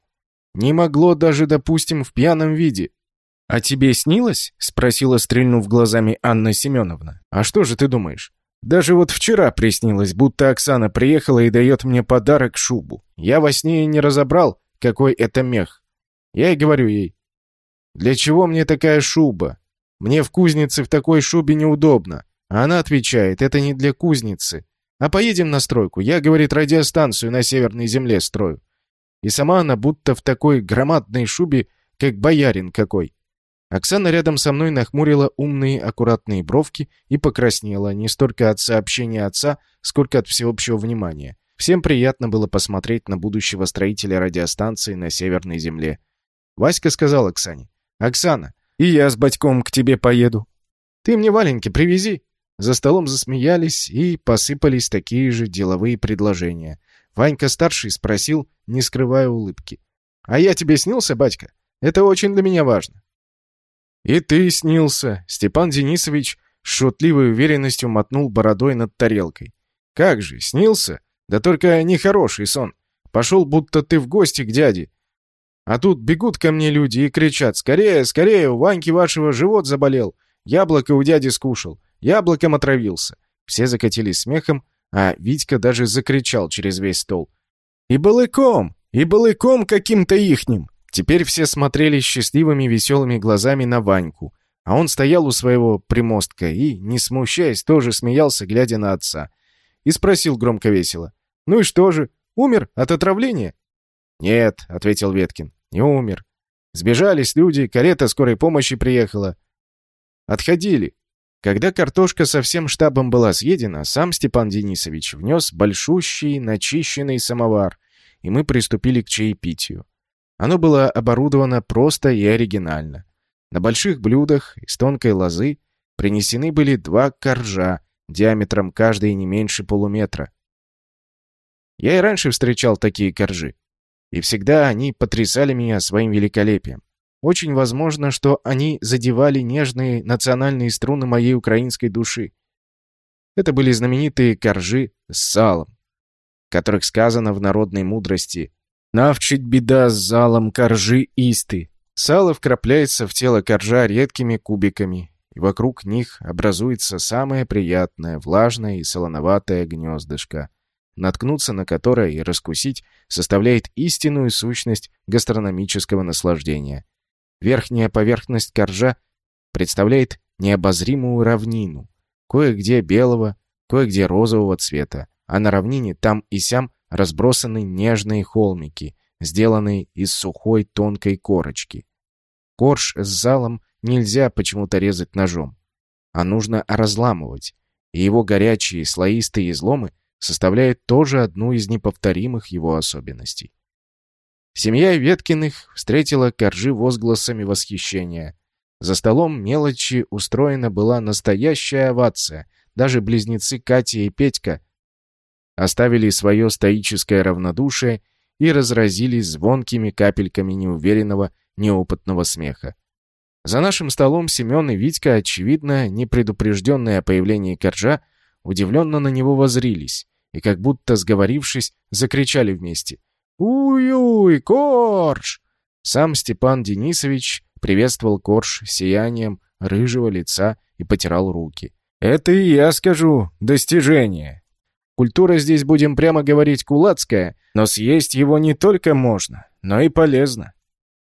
Не могло даже, допустим, в пьяном виде. «А тебе снилось?» — спросила, стрельнув глазами Анна Семеновна. «А что же ты думаешь? Даже вот вчера приснилось, будто Оксана приехала и дает мне подарок шубу. Я во сне не разобрал, какой это мех. Я и говорю ей, «Для чего мне такая шуба? Мне в кузнице в такой шубе неудобно». А она отвечает, «Это не для кузницы. А поедем на стройку. Я, говорит, радиостанцию на Северной Земле строю». И сама она будто в такой громадной шубе, как боярин какой. Оксана рядом со мной нахмурила умные аккуратные бровки и покраснела не столько от сообщения отца, сколько от всеобщего внимания. Всем приятно было посмотреть на будущего строителя радиостанции на Северной Земле. Васька сказал Оксане, «Оксана, и я с батьком к тебе поеду. Ты мне валенки привези». За столом засмеялись и посыпались такие же деловые предложения. Ванька-старший спросил, не скрывая улыбки. «А я тебе снился, батька? Это очень для меня важно». «И ты снился», — Степан Денисович с шутливой уверенностью мотнул бородой над тарелкой. «Как же, снился? Да только нехороший сон. Пошел, будто ты в гости к дяде. А тут бегут ко мне люди и кричат «Скорее, скорее, у Ваньки вашего живот заболел! Яблоко у дяди скушал! Яблоком отравился!» Все закатились смехом, а Витька даже закричал через весь стол. «И балыком! И балыком каким-то ихним!» Теперь все смотрели счастливыми веселыми глазами на Ваньку, а он стоял у своего примостка и, не смущаясь, тоже смеялся, глядя на отца. И спросил громко весело. «Ну и что же, умер от отравления?» «Нет», — ответил Веткин, — «не умер. Сбежались люди, карета скорой помощи приехала. Отходили. Когда картошка со всем штабом была съедена, сам Степан Денисович внес большущий начищенный самовар, и мы приступили к чаепитию. Оно было оборудовано просто и оригинально. На больших блюдах из тонкой лозы принесены были два коржа, диаметром каждый не меньше полуметра. Я и раньше встречал такие коржи, и всегда они потрясали меня своим великолепием. Очень возможно, что они задевали нежные национальные струны моей украинской души. Это были знаменитые коржи с салом, которых сказано в народной мудрости Навчить беда с залом коржи исты. Сало вкрапляется в тело коржа редкими кубиками, и вокруг них образуется самое приятное, влажное и солоноватое гнездышко, наткнуться на которое и раскусить составляет истинную сущность гастрономического наслаждения. Верхняя поверхность коржа представляет необозримую равнину, кое-где белого, кое-где розового цвета, а на равнине там и сям разбросаны нежные холмики, сделанные из сухой тонкой корочки. Корж с залом нельзя почему-то резать ножом, а нужно разламывать, и его горячие слоистые изломы составляют тоже одну из неповторимых его особенностей. Семья Веткиных встретила коржи возгласами восхищения. За столом мелочи устроена была настоящая овация. Даже близнецы Катя и Петька оставили свое стоическое равнодушие и разразились звонкими капельками неуверенного, неопытного смеха. За нашим столом Семен и Витька, очевидно, непредупрежденные о появлении коржа, удивленно на него возрились и, как будто сговорившись, закричали вместе. «Уй-уй, корж!» Сам Степан Денисович приветствовал корж сиянием рыжего лица и потирал руки. «Это и я скажу, достижение!» Культура здесь, будем прямо говорить, кулацкая, но съесть его не только можно, но и полезно.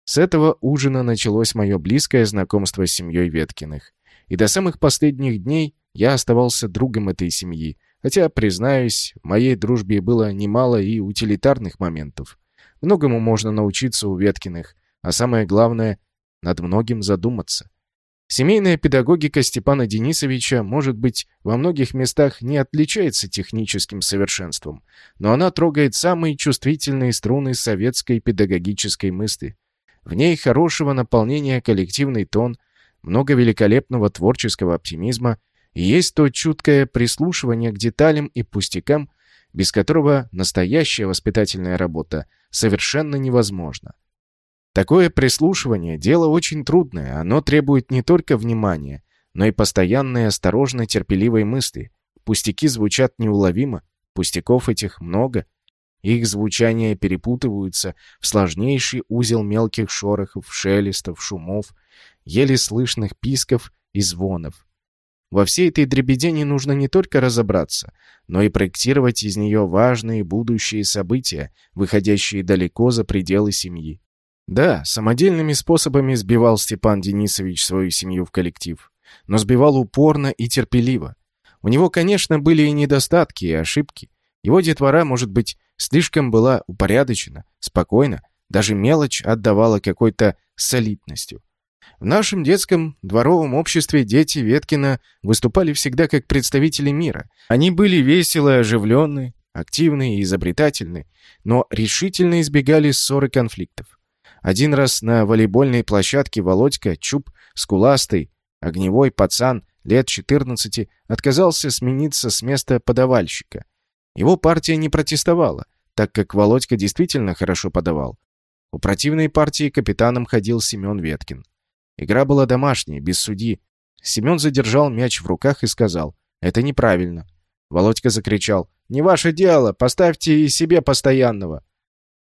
С этого ужина началось мое близкое знакомство с семьей Веткиных. И до самых последних дней я оставался другом этой семьи, хотя, признаюсь, в моей дружбе было немало и утилитарных моментов. Многому можно научиться у Веткиных, а самое главное — над многим задуматься. Семейная педагогика Степана Денисовича, может быть, во многих местах не отличается техническим совершенством, но она трогает самые чувствительные струны советской педагогической мысли. В ней хорошего наполнения коллективный тон, много великолепного творческого оптимизма и есть то чуткое прислушивание к деталям и пустякам, без которого настоящая воспитательная работа совершенно невозможна. Такое прислушивание – дело очень трудное, оно требует не только внимания, но и постоянной осторожной терпеливой мысли. Пустяки звучат неуловимо, пустяков этих много. Их звучания перепутываются в сложнейший узел мелких шорохов, шелестов, шумов, еле слышных писков и звонов. Во всей этой дребедени нужно не только разобраться, но и проектировать из нее важные будущие события, выходящие далеко за пределы семьи. Да, самодельными способами сбивал Степан Денисович свою семью в коллектив, но сбивал упорно и терпеливо. У него, конечно, были и недостатки, и ошибки. Его детвора, может быть, слишком была упорядочена, спокойна, даже мелочь отдавала какой-то солидностью. В нашем детском дворовом обществе дети Веткина выступали всегда как представители мира. Они были веселы, оживленны, активны и изобретательны, но решительно избегали ссор и конфликтов. Один раз на волейбольной площадке Володька, чуб, скуластый, огневой пацан лет 14 отказался смениться с места подавальщика. Его партия не протестовала, так как Володька действительно хорошо подавал. У противной партии капитаном ходил Семен Веткин. Игра была домашняя, без судьи. Семен задержал мяч в руках и сказал «Это неправильно». Володька закричал «Не ваше дело, поставьте и себе постоянного».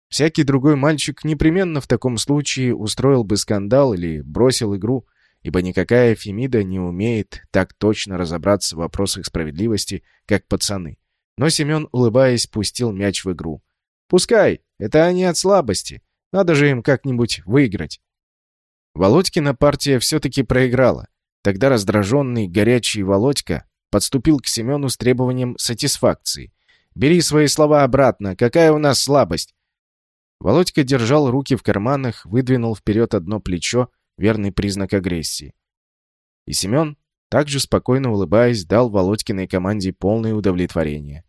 Всякий другой мальчик непременно в таком случае устроил бы скандал или бросил игру, ибо никакая Фемида не умеет так точно разобраться в вопросах справедливости, как пацаны. Но Семен, улыбаясь, пустил мяч в игру. «Пускай, это они от слабости. Надо же им как-нибудь выиграть». Володькина партия все-таки проиграла. Тогда раздраженный, горячий Володька подступил к Семену с требованием сатисфакции. «Бери свои слова обратно. Какая у нас слабость?» Володька держал руки в карманах, выдвинул вперед одно плечо, верный признак агрессии. И Семен, также спокойно улыбаясь, дал Володькиной команде полное удовлетворение.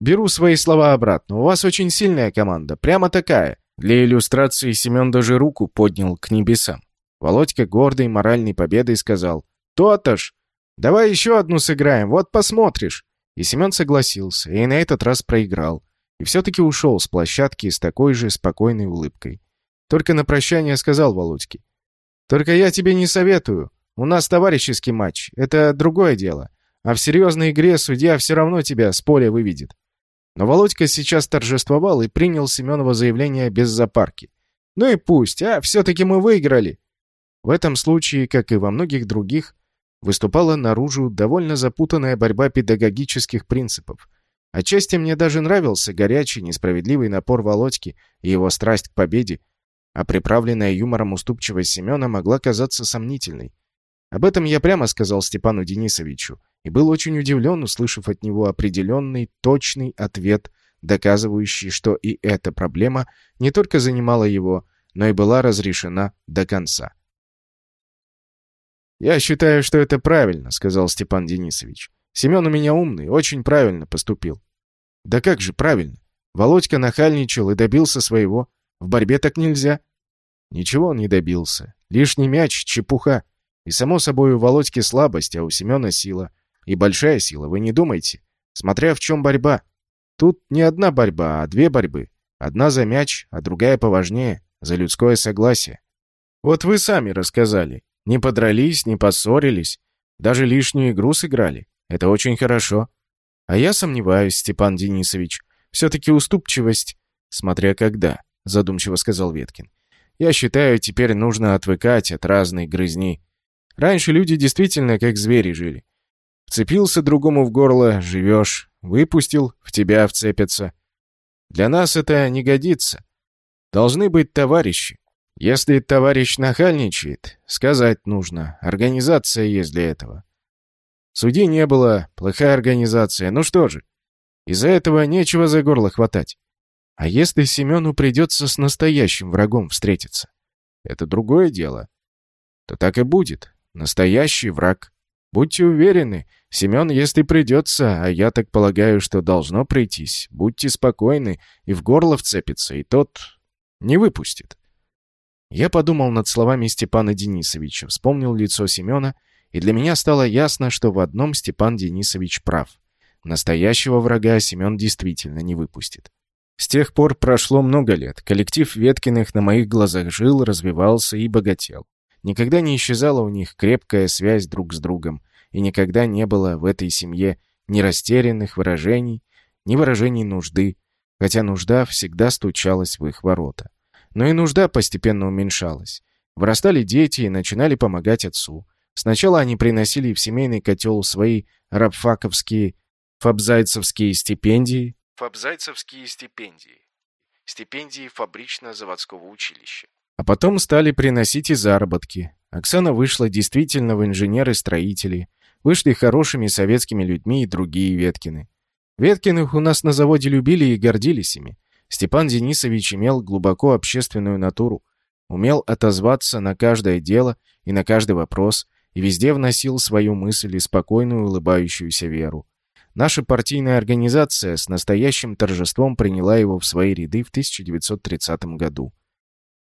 «Беру свои слова обратно. У вас очень сильная команда. Прямо такая». Для иллюстрации Семен даже руку поднял к небесам. Володька гордой моральной победой сказал «То-то ж! Давай еще одну сыграем, вот посмотришь!» И Семен согласился, и на этот раз проиграл. И все-таки ушел с площадки с такой же спокойной улыбкой. Только на прощание сказал Володьке. «Только я тебе не советую. У нас товарищеский матч. Это другое дело. А в серьезной игре судья все равно тебя с поля выведет». Но Володька сейчас торжествовал и принял Семенова заявление без запарки. «Ну и пусть, а все-таки мы выиграли. В этом случае, как и во многих других, выступала наружу довольно запутанная борьба педагогических принципов. Отчасти мне даже нравился горячий, несправедливый напор Володьки и его страсть к победе, а приправленная юмором уступчивость Семена могла казаться сомнительной. Об этом я прямо сказал Степану Денисовичу и был очень удивлен, услышав от него определенный, точный ответ, доказывающий, что и эта проблема не только занимала его, но и была разрешена до конца. «Я считаю, что это правильно», — сказал Степан Денисович. «Семен у меня умный, очень правильно поступил». «Да как же правильно? Володька нахальничал и добился своего. В борьбе так нельзя». Ничего он не добился. Лишний мяч — чепуха. И, само собой, у Володьки слабость, а у Семена сила. И большая сила, вы не думайте. Смотря в чем борьба. Тут не одна борьба, а две борьбы. Одна за мяч, а другая поважнее, за людское согласие. Вот вы сами рассказали. Не подрались, не поссорились. Даже лишнюю игру сыграли. Это очень хорошо. А я сомневаюсь, Степан Денисович. Все-таки уступчивость, смотря когда, задумчиво сказал Веткин. Я считаю, теперь нужно отвыкать от разной грызни. Раньше люди действительно как звери жили. Вцепился другому в горло, живешь. Выпустил, в тебя вцепятся. Для нас это не годится. Должны быть товарищи. Если товарищ нахальничает, сказать нужно. Организация есть для этого. Судей не было, плохая организация. Ну что же, из-за этого нечего за горло хватать. А если Семену придется с настоящим врагом встретиться? Это другое дело. То так и будет. Настоящий враг. Будьте уверены, Семен, если придется, а я так полагаю, что должно прийтись, будьте спокойны, и в горло вцепится, и тот не выпустит. Я подумал над словами Степана Денисовича, вспомнил лицо Семена, и для меня стало ясно, что в одном Степан Денисович прав. Настоящего врага Семен действительно не выпустит. С тех пор прошло много лет. Коллектив Веткиных на моих глазах жил, развивался и богател. Никогда не исчезала у них крепкая связь друг с другом, и никогда не было в этой семье ни растерянных выражений, ни выражений нужды, хотя нужда всегда стучалась в их ворота. Но и нужда постепенно уменьшалась. Вырастали дети и начинали помогать отцу. Сначала они приносили в семейный котел свои рабфаковские, фабзайцевские стипендии. Фабзайцевские стипендии. Стипендии фабрично-заводского училища. А потом стали приносить и заработки. Оксана вышла действительно в инженеры-строители. Вышли хорошими советскими людьми и другие Веткины. Веткиных у нас на заводе любили и гордились ими. Степан Денисович имел глубоко общественную натуру, умел отозваться на каждое дело и на каждый вопрос, и везде вносил свою мысль и спокойную улыбающуюся веру. Наша партийная организация с настоящим торжеством приняла его в свои ряды в 1930 году.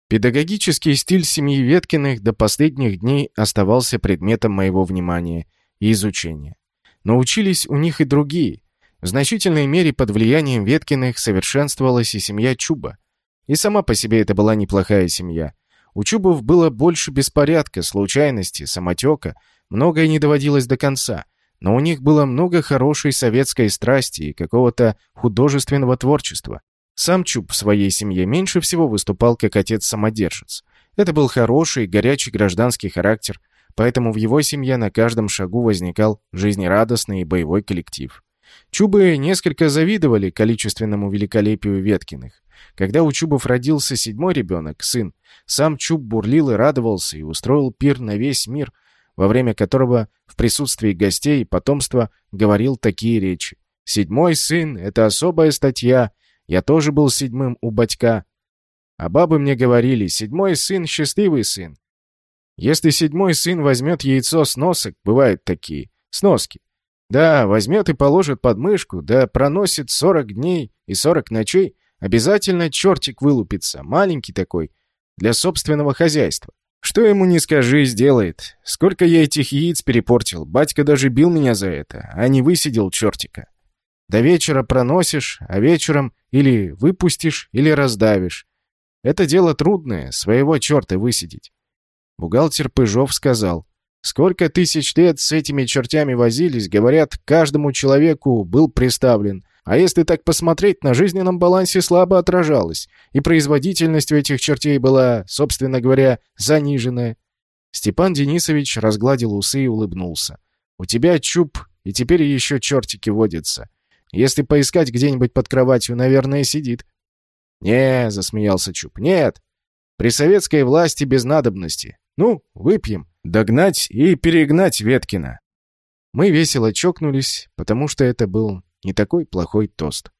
Педагогический стиль семьи Веткиных до последних дней оставался предметом моего внимания и изучения. Но учились у них и другие. В значительной мере под влиянием Веткиных совершенствовалась и семья Чуба. И сама по себе это была неплохая семья. У Чубов было больше беспорядка, случайности, самотека, многое не доводилось до конца, но у них было много хорошей советской страсти и какого-то художественного творчества. Сам Чуб в своей семье меньше всего выступал как отец-самодержец. Это был хороший, горячий гражданский характер, поэтому в его семье на каждом шагу возникал жизнерадостный и боевой коллектив. Чубы несколько завидовали количественному великолепию Веткиных. Когда у Чубов родился седьмой ребенок, сын, сам Чуб бурлил и радовался и устроил пир на весь мир, во время которого в присутствии гостей и потомства говорил такие речи. «Седьмой сын — это особая статья, я тоже был седьмым у батька. А бабы мне говорили, седьмой сын — счастливый сын. Если седьмой сын возьмет яйцо с носок, бывают такие, сноски. Да, возьмет и положит под мышку, да проносит сорок дней и сорок ночей, обязательно чертик вылупится, маленький такой, для собственного хозяйства. Что ему не скажи, сделает. Сколько я этих яиц перепортил, батька даже бил меня за это, а не высидел чертика. До вечера проносишь, а вечером или выпустишь, или раздавишь. Это дело трудное, своего черта высидеть. Бухгалтер Пыжов сказал, «Сколько тысяч лет с этими чертями возились, говорят, каждому человеку был приставлен. А если так посмотреть, на жизненном балансе слабо отражалось, и производительность у этих чертей была, собственно говоря, заниженная». Степан Денисович разгладил усы и улыбнулся. «У тебя чуб, и теперь еще чертики водятся. Если поискать где-нибудь под кроватью, наверное, сидит. «Не», — засмеялся Чуб, — «нет. При советской власти без надобности. Ну, выпьем. Догнать и перегнать Веткина». Мы весело чокнулись, потому что это был не такой плохой тост.